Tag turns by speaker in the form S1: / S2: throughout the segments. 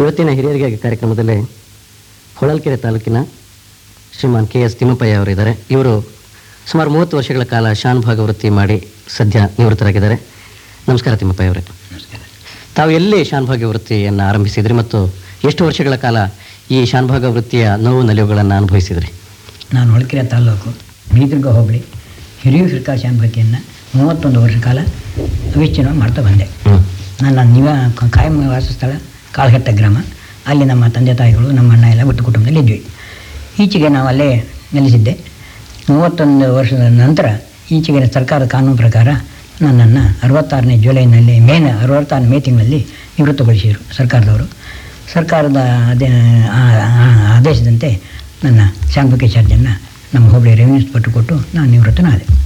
S1: ಇವತ್ತಿನ ಹಿರಿಯರಿಗಾಗಿ ಕಾರ್ಯಕ್ರಮದಲ್ಲಿ ಹೊಳಲ್ಕೆರೆ ತಾಲೂಕಿನ ಶ್ರೀಮಾನ್ ಕೆ ಎಸ್ ತಿಮ್ಮಪ್ಪಯ್ಯ ಅವರಿದ್ದಾರೆ. ಇವರು ಸುಮಾರು ಮೂವತ್ತು ವರ್ಷಗಳ ಕಾಲ ಶಾನ್ ವೃತ್ತಿ ಮಾಡಿ ಸದ್ಯ ನಿವೃತ್ತರಾಗಿದ್ದಾರೆ. ನಮಸ್ಕಾರ ತಿಮ್ಮಪ್ಪಯ್ಯ ಅವರೇ.
S2: ನಮಸ್ಕಾರ.
S1: ತಾವು ಎಲ್ಲಿ ಶಾನ್ ವೃತ್ತಿಯನ್ನು ಆರಂಭಿಸಿದ್ರಿ ಮತ್ತು ಎಷ್ಟು ವರ್ಷಗಳ ಕಾಲ ಈ ಶಾನುಭಾಗ ವೃತ್ತಿಯ ನೋವು ನಲಿವುಗಳನ್ನು ಅನುಭವಿಸಿದ್ರಿ?
S2: ನಾನು ಹೊಳಕೆರೆ ತಾಲೂಕು ಬೀದರ್ಗ ಹೋಬಳಿ ಹಿರಿಯ ಹಿರ್ಕಾ ಶಾನ್ ಭಾಗ್ಯನ್ನು ಮೂವತ್ತೊಂದು ವರ್ಷ ಕಾಲ ವಿಚ್ಛಿನ್ನ ಮಾಡ್ತಾ ಬಂದೆ. ನನ್ನ ನಿವ ಕಾಯಂ ವಾಸಸ್ಥಳ ಕಾಳಘಟ್ಟ ಗ್ರಾಮ. ಅಲ್ಲಿ ನಮ್ಮ ತಂದೆ ತಾಯಿಗಳು, ನಮ್ಮ ಅಣ್ಣ ಎಲ್ಲ ಒಟ್ಟು ಕುಟುಂಬದಲ್ಲಿ ಇದ್ವಿ. ಈಚೆಗೆ ನಾವು ಅಲ್ಲೇ ನೆಲೆಸಿದ್ದೆ. ಮೂವತ್ತೊಂದು ವರ್ಷದ ನಂತರ ಈಚೆಗೆ ಸರ್ಕಾರದ ಕಾನೂನು ಪ್ರಕಾರ ನನ್ನನ್ನು ಅರವತ್ತಾರನೇ ಜುಲೈನಲ್ಲಿ ಮೇನ ಅರವತ್ತಾರು ಮೇ ತಿಂಗಳಲ್ಲಿ ನಿವೃತ್ತಗೊಳಿಸಿದರು ಸರ್ಕಾರದವರು. ಸರ್ಕಾರದ ಆದೇಶದಂತೆ ನನ್ನ ಶಾಂಭಕಿ ಚಾರ್ಜನ್ನು ನಮ್ಮ ಹೋಬಳಿ ರೆವಿನ್ಯೂಸ್ ಪಟ್ಟು ಕೊಟ್ಟು ನಾನು ನಿವೃತ್ತನಾದೆ.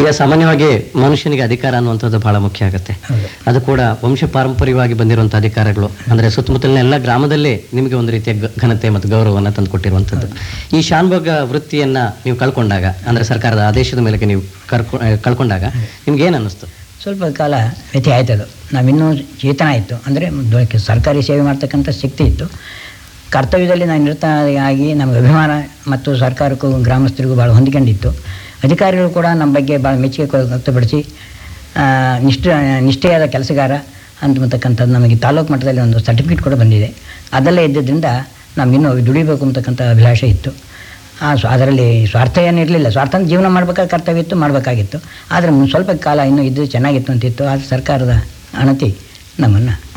S1: ಈಗ ಸಾಮಾನ್ಯವಾಗಿ ಮನುಷ್ಯನಿಗೆ ಅಧಿಕಾರ ಅನ್ನುವಂಥದ್ದು ಬಹಳ ಮುಖ್ಯ ಆಗುತ್ತೆ. ಅದು ಕೂಡ ವಂಶ ಪಾರಂಪರ್ಯವಾಗಿ ಬಂದಿರುವಂಥ ಅಧಿಕಾರಗಳು. ಅಂದರೆ ಸುತ್ತಮುತ್ತಲಿನ ಎಲ್ಲ ಗ್ರಾಮದಲ್ಲೇ ನಿಮಗೆ ಒಂದು ರೀತಿಯ ಘನತೆ ಮತ್ತು ಗೌರವವನ್ನು ತಂದುಕೊಟ್ಟಿರುವಂಥದ್ದು. ಈ ಶಾನ್ಭೋಗ ವೃತ್ತಿಯನ್ನ ನೀವು ಕಳ್ಕೊಂಡಾಗ ಅಂದರೆ ಸರ್ಕಾರದ ಆದೇಶದ ಮೇಲೆ ನೀವು ಕರ್ಕೊ ಕಳ್ಕೊಂಡಾಗ ನಿಮ್ಗೆ ಏನು ಅನ್ನಿಸ್ತು?
S2: ಸ್ವಲ್ಪ ಕಾಲ ವ್ಯತ್ಯ ಆಯ್ತದು ನಾವಿನ್ನೂ ಚೇತನ ಇತ್ತು. ಅಂದರೆ ಸರ್ಕಾರಿ ಸೇವೆ ಮಾಡ್ತಕ್ಕಂಥ ಶಕ್ತಿ ಇತ್ತು. ಕರ್ತವ್ಯದಲ್ಲಿ ನಾನು ನಿರತ ಆಗಿ ನಮಗೆ ಅಭಿಮಾನ ಮತ್ತು ಸರ್ಕಾರಕ್ಕೂ ಗ್ರಾಮಸ್ಥರಿಗೂ ಭಾಳ ಹೊಂದಿಕೊಂಡಿತ್ತು. ಅಧಿಕಾರಿಗಳು ಕೂಡ ನಮ್ಮ ಬಗ್ಗೆ ಭಾಳ ಮೆಚ್ಚುಗೆ ವ್ಯಕ್ತಪಡಿಸಿ ನಿಷ್ಠ, ನಿಷ್ಠೆಯಾದ ಕೆಲಸಗಾರ ಅಂತಕ್ಕಂಥದ್ದು ನಮಗೆ ತಾಲೂಕು ಮಟ್ಟದಲ್ಲಿ ಒಂದು ಸರ್ಟಿಫಿಕೇಟ್ ಕೂಡ ಬಂದಿದೆ. ಅದೆಲ್ಲ ಇದ್ದಿದ್ದರಿಂದ ನಮಗಿನ್ನೂ ದುಡಿಬೇಕು ಅಂತಕ್ಕಂಥ ಅಭಿಲಾಷೆ ಇತ್ತು. ಆ, ಸ್ವ, ಅದರಲ್ಲಿ ಸ್ವಾರ್ಥ ಏನಿರಲಿಲ್ಲ ಸ್ವಾರ್ಥ ಜೀವನ ಮಾಡಬೇಕಾದ ಕರ್ತವ್ಯ ಇತ್ತು, ಮಾಡಬೇಕಾಗಿತ್ತು. ಆದರೆ ಸ್ವಲ್ಪ ಕಾಲ ಇನ್ನೂ ಇದ್ದು ಚೆನ್ನಾಗಿತ್ತು ಅಂತಿತ್ತು. ಆದರೆ ಸರ್ಕಾರದ ಅಣತಿ ನಮ್ಮನ್ನು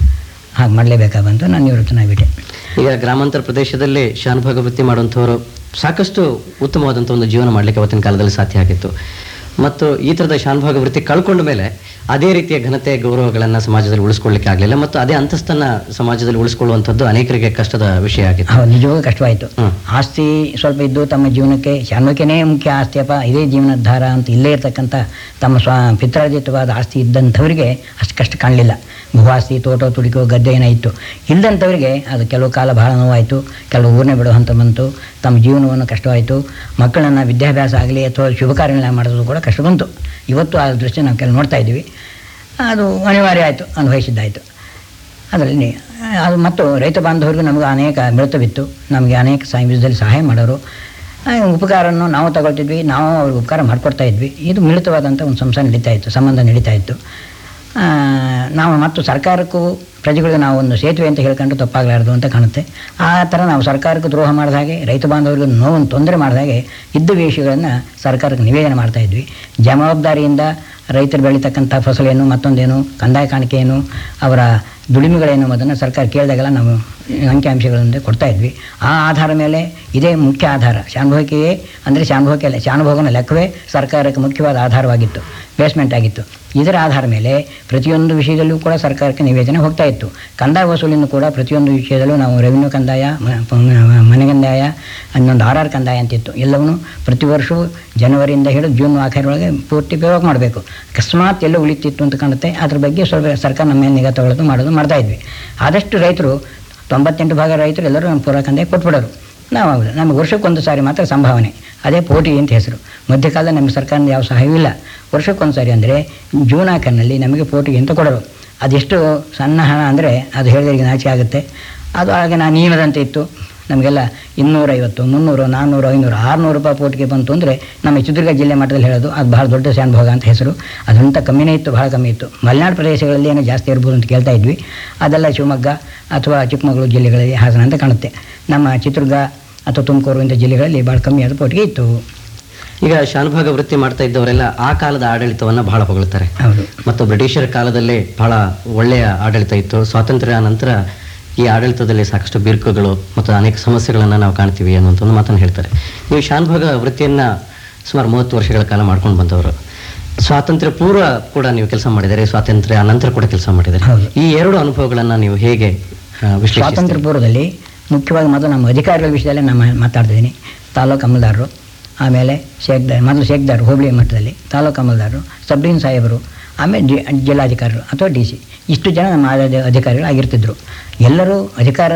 S2: ಹಾಗೆ ಮಾಡಲೇಬೇಕಾ ಬಂತು ನಾನು ನಿವೃತ್ತನಾಗ್ಬಿಟ್ಟೆ
S1: ಈಗ ಗ್ರಾಮಾಂತರ ಪ್ರದೇಶದಲ್ಲಿ ಶಾನುಭಾಗ ವೃತ್ತಿ ಮಾಡುವಂಥವರು ಸಾಕಷ್ಟು ಉತ್ತಮವಾದಂಥ ಒಂದು ಜೀವನ ಮಾಡಲಿಕ್ಕೆ ಅವತ್ತಿನ ಕಾಲದಲ್ಲಿ ಸಾಧ್ಯ ಆಗಿತ್ತು. ಮತ್ತು ಈ ಥರದ ಶಾನುಭಾಗ ವೃತ್ತಿ ಕಳ್ಕೊಂಡ ಮೇಲೆ ಅದೇ ರೀತಿಯ ಘನತೆ ಗೌರವಗಳನ್ನು ಸಮಾಜದಲ್ಲಿ ಉಳಿಸ್ಕೊಳ್ಳಿಕ್ಕೆ ಆಗಲಿಲ್ಲ ಮತ್ತು ಅದೇ ಅಂತಸ್ತನ್ನ ಸಮಾಜದಲ್ಲಿ ಉಳಿಸ್ಕೊಳ್ಳುವಂಥದ್ದು ಅನೇಕರಿಗೆ ಕಷ್ಟದ ವಿಷಯ ಆಗಿತ್ತು.
S2: ನಿಜವಾಗ ಕಷ್ಟವಾಯಿತು. ಆಸ್ತಿ ಸ್ವಲ್ಪ ಇದ್ದು ತಮ್ಮ ಜೀವನಕ್ಕೆ ಶಾನ್ವಕೆನೇ ಮುಖ್ಯ ಆಸ್ತಿಯಪ್ಪ ಇದೇ ಜೀವನೋದ್ಧಾರ ಅಂತ ಇಲ್ಲೇ ಇರತಕ್ಕಂಥ ತಮ್ಮ ಸ್ವ ಪಿತ್ರಾರ್ಜಿತವಾದ ಆಸ್ತಿ ಇದ್ದಂಥವರಿಗೆ ಅಷ್ಟು ಕಷ್ಟ ಕಾಣಲಿಲ್ಲ. ಭೂವಾಸ್ತಿ ತೋಟ ತುಡಿಕೋ ಗದ್ದೆ ಏನಾಯಿತು ಇತ್ತು. ಇಲ್ಲದಂಥವರಿಗೆ ಅದು ಕೆಲವು ಕಾಲ ಬಹಳ ನೋವಾಯಿತು ಕೆಲವು ಊರನ್ನೇ ಬಿಡೋ ಹಂತ ಬಂತು ತಮ್ಮ ಜೀವನವನ್ನು ಕಷ್ಟವಾಯಿತು. ಮಕ್ಕಳನ್ನು ವಿದ್ಯಾಭ್ಯಾಸ ಆಗಲಿ ಅಥವಾ ಶುಭ ಕಾರ್ಯಗಳನ್ನ ಮಾಡೋದು ಕೂಡ ಕಷ್ಟ ಬಂತು ಇವತ್ತು ಆ ದೃಶ್ಯ ನಾವು ಕೆಲವು ನೋಡ್ತಾ ಇದ್ದೀವಿ. ಅದು ಅನಿವಾರ್ಯ ಆಯಿತು ಅನುಭವಿಸಿದ್ದಾಯಿತು ಅದರಲ್ಲಿ ಅದು ಮತ್ತು ರೈತ ಬಾಂಧವರಿಗೂ ನಮಗೆ ಅನೇಕ ಮಿಳಿತವಿತ್ತು. ನಮಗೆ ಅನೇಕ ಸಮಯದಲ್ಲಿ ಸಹಾಯ ಮಾಡೋರು. ಉಪಕಾರವನ್ನು ನಾವು ತಗೊಳ್ತಿದ್ವಿ, ನಾವು ಅವ್ರಿಗೆ ಉಪಕಾರ ಮಾಡಿಕೊಡ್ತಾ ಇದ್ವಿ. ಇದು ಮಿಳಿತವಾದಂಥ ಒಂದು ಸಂಸಾರ ನಡೀತಾ ಇತ್ತು, ಸಂಬಂಧ ನಡೀತಾ ಇತ್ತು. ನಾವು ಮತ್ತು ಸರ್ಕಾರಕ್ಕೂ ಪ್ರಜೆಗಳಿಗೆ ನಾವು ಒಂದು ಸೇತುವೆ ಅಂತ ಹೇಳ್ಕೊಂಡು ತಪ್ಪಾಗಲಾರ್ದು ಅಂತ ಕಾಣುತ್ತೆ. ಆ ಥರ ನಾವು ಸರ್ಕಾರಕ್ಕೆ ದ್ರೋಹ ಮಾಡಿದ ಹಾಗೆ, ರೈತ ಬಾಂಧವರಿಗೂ ನೋವನ್ನು ತೊಂದರೆ ಮಾಡಿದ ಹಾಗೆ ಇದ್ದ ವಿಷಯಗಳನ್ನು ಸರ್ಕಾರಕ್ಕೆ ನಿವೇದನೆ ಮಾಡ್ತಾ ಇದ್ವಿ. ಜವಾಬ್ದಾರಿಯಿಂದ ರೈತರು ಬೆಳೀತಕ್ಕಂಥ ಫಸಲೇನು, ಮತ್ತೊಂದೇನು, ಕಂದಾಯ ಕಾಣಿಕೆಯೇನು, ಅವರ ದುಡಿಮೆಗಳೇನು ಅದನ್ನು ಸರ್ಕಾರ ಕೇಳಿದಾಗೆಲ್ಲ ನಾವು ಅಂಕಿಅಂಶಗಳನ್ನು ಕೊಡ್ತಾ ಇದ್ವಿ. ಆ ಆಧಾರ ಮೇಲೆ ಇದೇ ಮುಖ್ಯ ಆಧಾರ. ಶಾನುಭೋಗಿಯೇ ಅಂದರೆ ಶಾನುಭೋಗಿ ಶಾನುಭೋಗನ ಲೆಕ್ಕವೇ ಸರ್ಕಾರಕ್ಕೆ ಮುಖ್ಯವಾದ ಆಧಾರವಾಗಿತ್ತು ಬೇಸ್ಮೆಂಟ್ ಆಗಿತ್ತು. ಇದರ ಆಧಾರ ಮೇಲೆ ಪ್ರತಿಯೊಂದು ವಿಷಯದಲ್ಲೂ ಕೂಡ ಸರ್ಕಾರಕ್ಕೆ ನಿವೇದನೆ ಹೋಗ್ತಾ ಇತ್ತು. ಕಂದಾಯ ವಸೂಲಿನೂ ಕೂಡ ಪ್ರತಿಯೊಂದು ವಿಷಯದಲ್ಲೂ ನಾವು ರೆವಿನ್ಯೂ ಕಂದಾಯ ಮನೆ ಕಂದಾಯ, ಇನ್ನೊಂದು ಆರ್ ಆರ್ ಕಂದಾಯ ಅಂತಿತ್ತು. ಎಲ್ಲವನ್ನು ಪ್ರತಿ ವರ್ಷವೂ ಜನವರಿಯಿಂದ ಹಿಡಿದು ಜೂನ್ ಆಖರಿಯೊಳಗೆ ಪೂರ್ತಿ ಪ್ರಯೋಗ ಮಾಡಬೇಕು. ಅಕಸ್ಮಾತ್ ಎಲ್ಲ ಉಳಿತಿತ್ತು ಅಂತ ಕಾಣುತ್ತೆ. ಅದ್ರ ಬಗ್ಗೆ ಸ್ವಲ್ಪ ಸರ್ಕಾರ ನಮ್ಮ ಮೇಲೆ ನಿಗಾ ತಗೊಳ್ಳೋದು ಮಾಡೋದು ಮಾಡ್ತಾ ಇದ್ವಿ. ಆದಷ್ಟು ರೈತರು, ತೊಂಬತ್ತೆಂಟು ಭಾಗ ರೈತರು ಎಲ್ಲರೂ ನಮ್ಮ ಪೂರ್ವ ಕಂದಾಯ ಕೊಟ್ಬಿಡೋರು. ನಾವು ಹೌದು. ನಮಗೆ ವರ್ಷಕ್ಕೊಂದು ಸಾರಿ ಮಾತ್ರ ಸಂಭಾವನೆ. ಅದೇ ಪೋಟಿ ಅಂತ ಹೆಸರು. ಮಧ್ಯಕಾಲದ ನಮ್ಮ ಸರ್ಕಾರದ ಯಾವ ಸಹಾಯವಿಲ್ಲ. ವರ್ಷಕ್ಕೊಂದು ಸಾರಿ ಅಂದರೆ ಜೂನ್ ಆಖರಿನಲ್ಲಿ ನಮಗೆ ಪೋಟಿಗೆ ಅಂತ ಕೊಡೋರು. ಅದೆಷ್ಟು ಸಣ್ಣ ಹಣ ಅಂದರೆ ಅದು ಹೇಳಿದ್ರೆ ನಾಚೆ ಆಗುತ್ತೆ. ಅದು ಹಾಗೆ ನಾನು ನೀನದಂತೆ ಇತ್ತು. ನಮಗೆಲ್ಲ ಇನ್ನೂರೈವತ್ತು, ಮುನ್ನೂರು, ನಾನ್ನೂರು, ಐನೂರು, ಆರುನೂರು ರೂಪಾಯಿ ಪೋಟಿಗೆ ಬಂತು ಅಂದರೆ ನಮ್ಮ ಚಿತ್ರದುರ್ಗ ಜಿಲ್ಲೆ ಮಟ್ಟದಲ್ಲಿ ಹೇಳೋದು ಅದು ಬಹಳ ದೊಡ್ಡ ಶಾನುಭೋಗ ಅಂತ ಹೆಸರು. ಅದಂತ ಕಮ್ಮಿನೇ ಇತ್ತು, ಬಹಳ ಕಮ್ಮಿ ಇತ್ತು. ಮಲೆನಾಡು ಪ್ರದೇಶಗಳಲ್ಲಿ ಏನೋ ಜಾಸ್ತಿ ಇರ್ಬೋದು ಅಂತ ಕೇಳ್ತಾ ಇದ್ವಿ. ಅದೆಲ್ಲ ಶಿವಮೊಗ್ಗ ಅಥವಾ ಚಿಕ್ಕಮಗಳೂರು ಜಿಲ್ಲೆಗಳಲ್ಲಿ ಹಾಸನ ಅಂತ ಕಾಣುತ್ತೆ. ನಮ್ಮ ಚಿತ್ರದುರ್ಗ ಅಥವಾ ತುಮಕೂರು ಇಂಥ ಜಿಲ್ಲೆಗಳಲ್ಲಿ ಭಾಳ ಕಮ್ಮಿಯಾದ ಪೋಟಿಗೆ ಇತ್ತು.
S1: ಈಗ ಶಾನುಭಾಗ ವೃತ್ತಿ ಮಾಡ್ತಾ ಇದ್ದವರೆಲ್ಲ ಆ ಕಾಲದ ಆಡಳಿತವನ್ನು ಬಹಳ
S2: ಹೊಗಳುತ್ತಾರೆ
S1: ಮತ್ತು ಬ್ರಿಟಿಷರ ಕಾಲದಲ್ಲಿ ಬಹಳ ಒಳ್ಳೆಯ ಆಡಳಿತ ಇತ್ತು. ಸ್ವಾತಂತ್ರ್ಯ ನಂತರ ಈ ಆಡಳಿತದಲ್ಲಿ ಸಾಕಷ್ಟು ಬಿರುಕುಗಳು ಮತ್ತು ಅನೇಕ ಸಮಸ್ಯೆಗಳನ್ನು ನಾವು ಕಾಣ್ತೀವಿ ಅನ್ನುವಂಥ ಒಂದು ಮಾತನ್ನು ಹೇಳ್ತಾರೆ. ನೀವು ಶಾನುಭಾಗ ವೃತ್ತಿಯನ್ನ ಸುಮಾರು ಮೂವತ್ತು ವರ್ಷಗಳ ಕಾಲ ಮಾಡ್ಕೊಂಡು ಬಂದವರು. ಸ್ವಾತಂತ್ರ್ಯ ಪೂರ್ವ ಕೂಡ ನೀವು ಕೆಲಸ ಮಾಡಿದರೆ ಸ್ವಾತಂತ್ರ್ಯ ಅನಂತರ ಕೂಡ ಕೆಲಸ
S2: ಮಾಡಿದರೆ
S1: ಈ ಎರಡು ಅನುಭವಗಳನ್ನು ನೀವು ಹೇಗೆ
S2: ಸ್ವಾತಂತ್ರ್ಯ ಪೂರ್ವದಲ್ಲಿ ಮುಖ್ಯವಾಗಿ ಮೊದಲು ನಮ್ಮ ಅಧಿಕಾರಿಗಳ ವಿಷಯದಲ್ಲಿ ನಾನು ಮಾತಾಡ್ತಿದ್ದೀನಿ. ತಾಲೂಕು ಅಮಲ್ದಾರರು, ಆಮೇಲೆ ಶೇಖ್ದಾರ್ ಮೊದಲು ಶೇಖ್ದಾರ್ ಹೋಬಳಿ ಮಟ್ಟದಲ್ಲಿ ತಾಲೂಕು ಅಮಲ್ದಾರರು ಸಬ್ರೀನ್ ಸಾಹೇಬರು, ಆಮೇಲೆ ಜಿ ಜಿಲ್ಲಾಧಿಕಾರಿಗಳು ಅಥವಾ ಡಿ ಸಿ. ಇಷ್ಟು ಜನ ನಮ್ಮ ಅಧಿಕಾರಿಗಳು ಆಗಿರ್ತಿದ್ರು. ಎಲ್ಲರೂ ಅಧಿಕಾರ,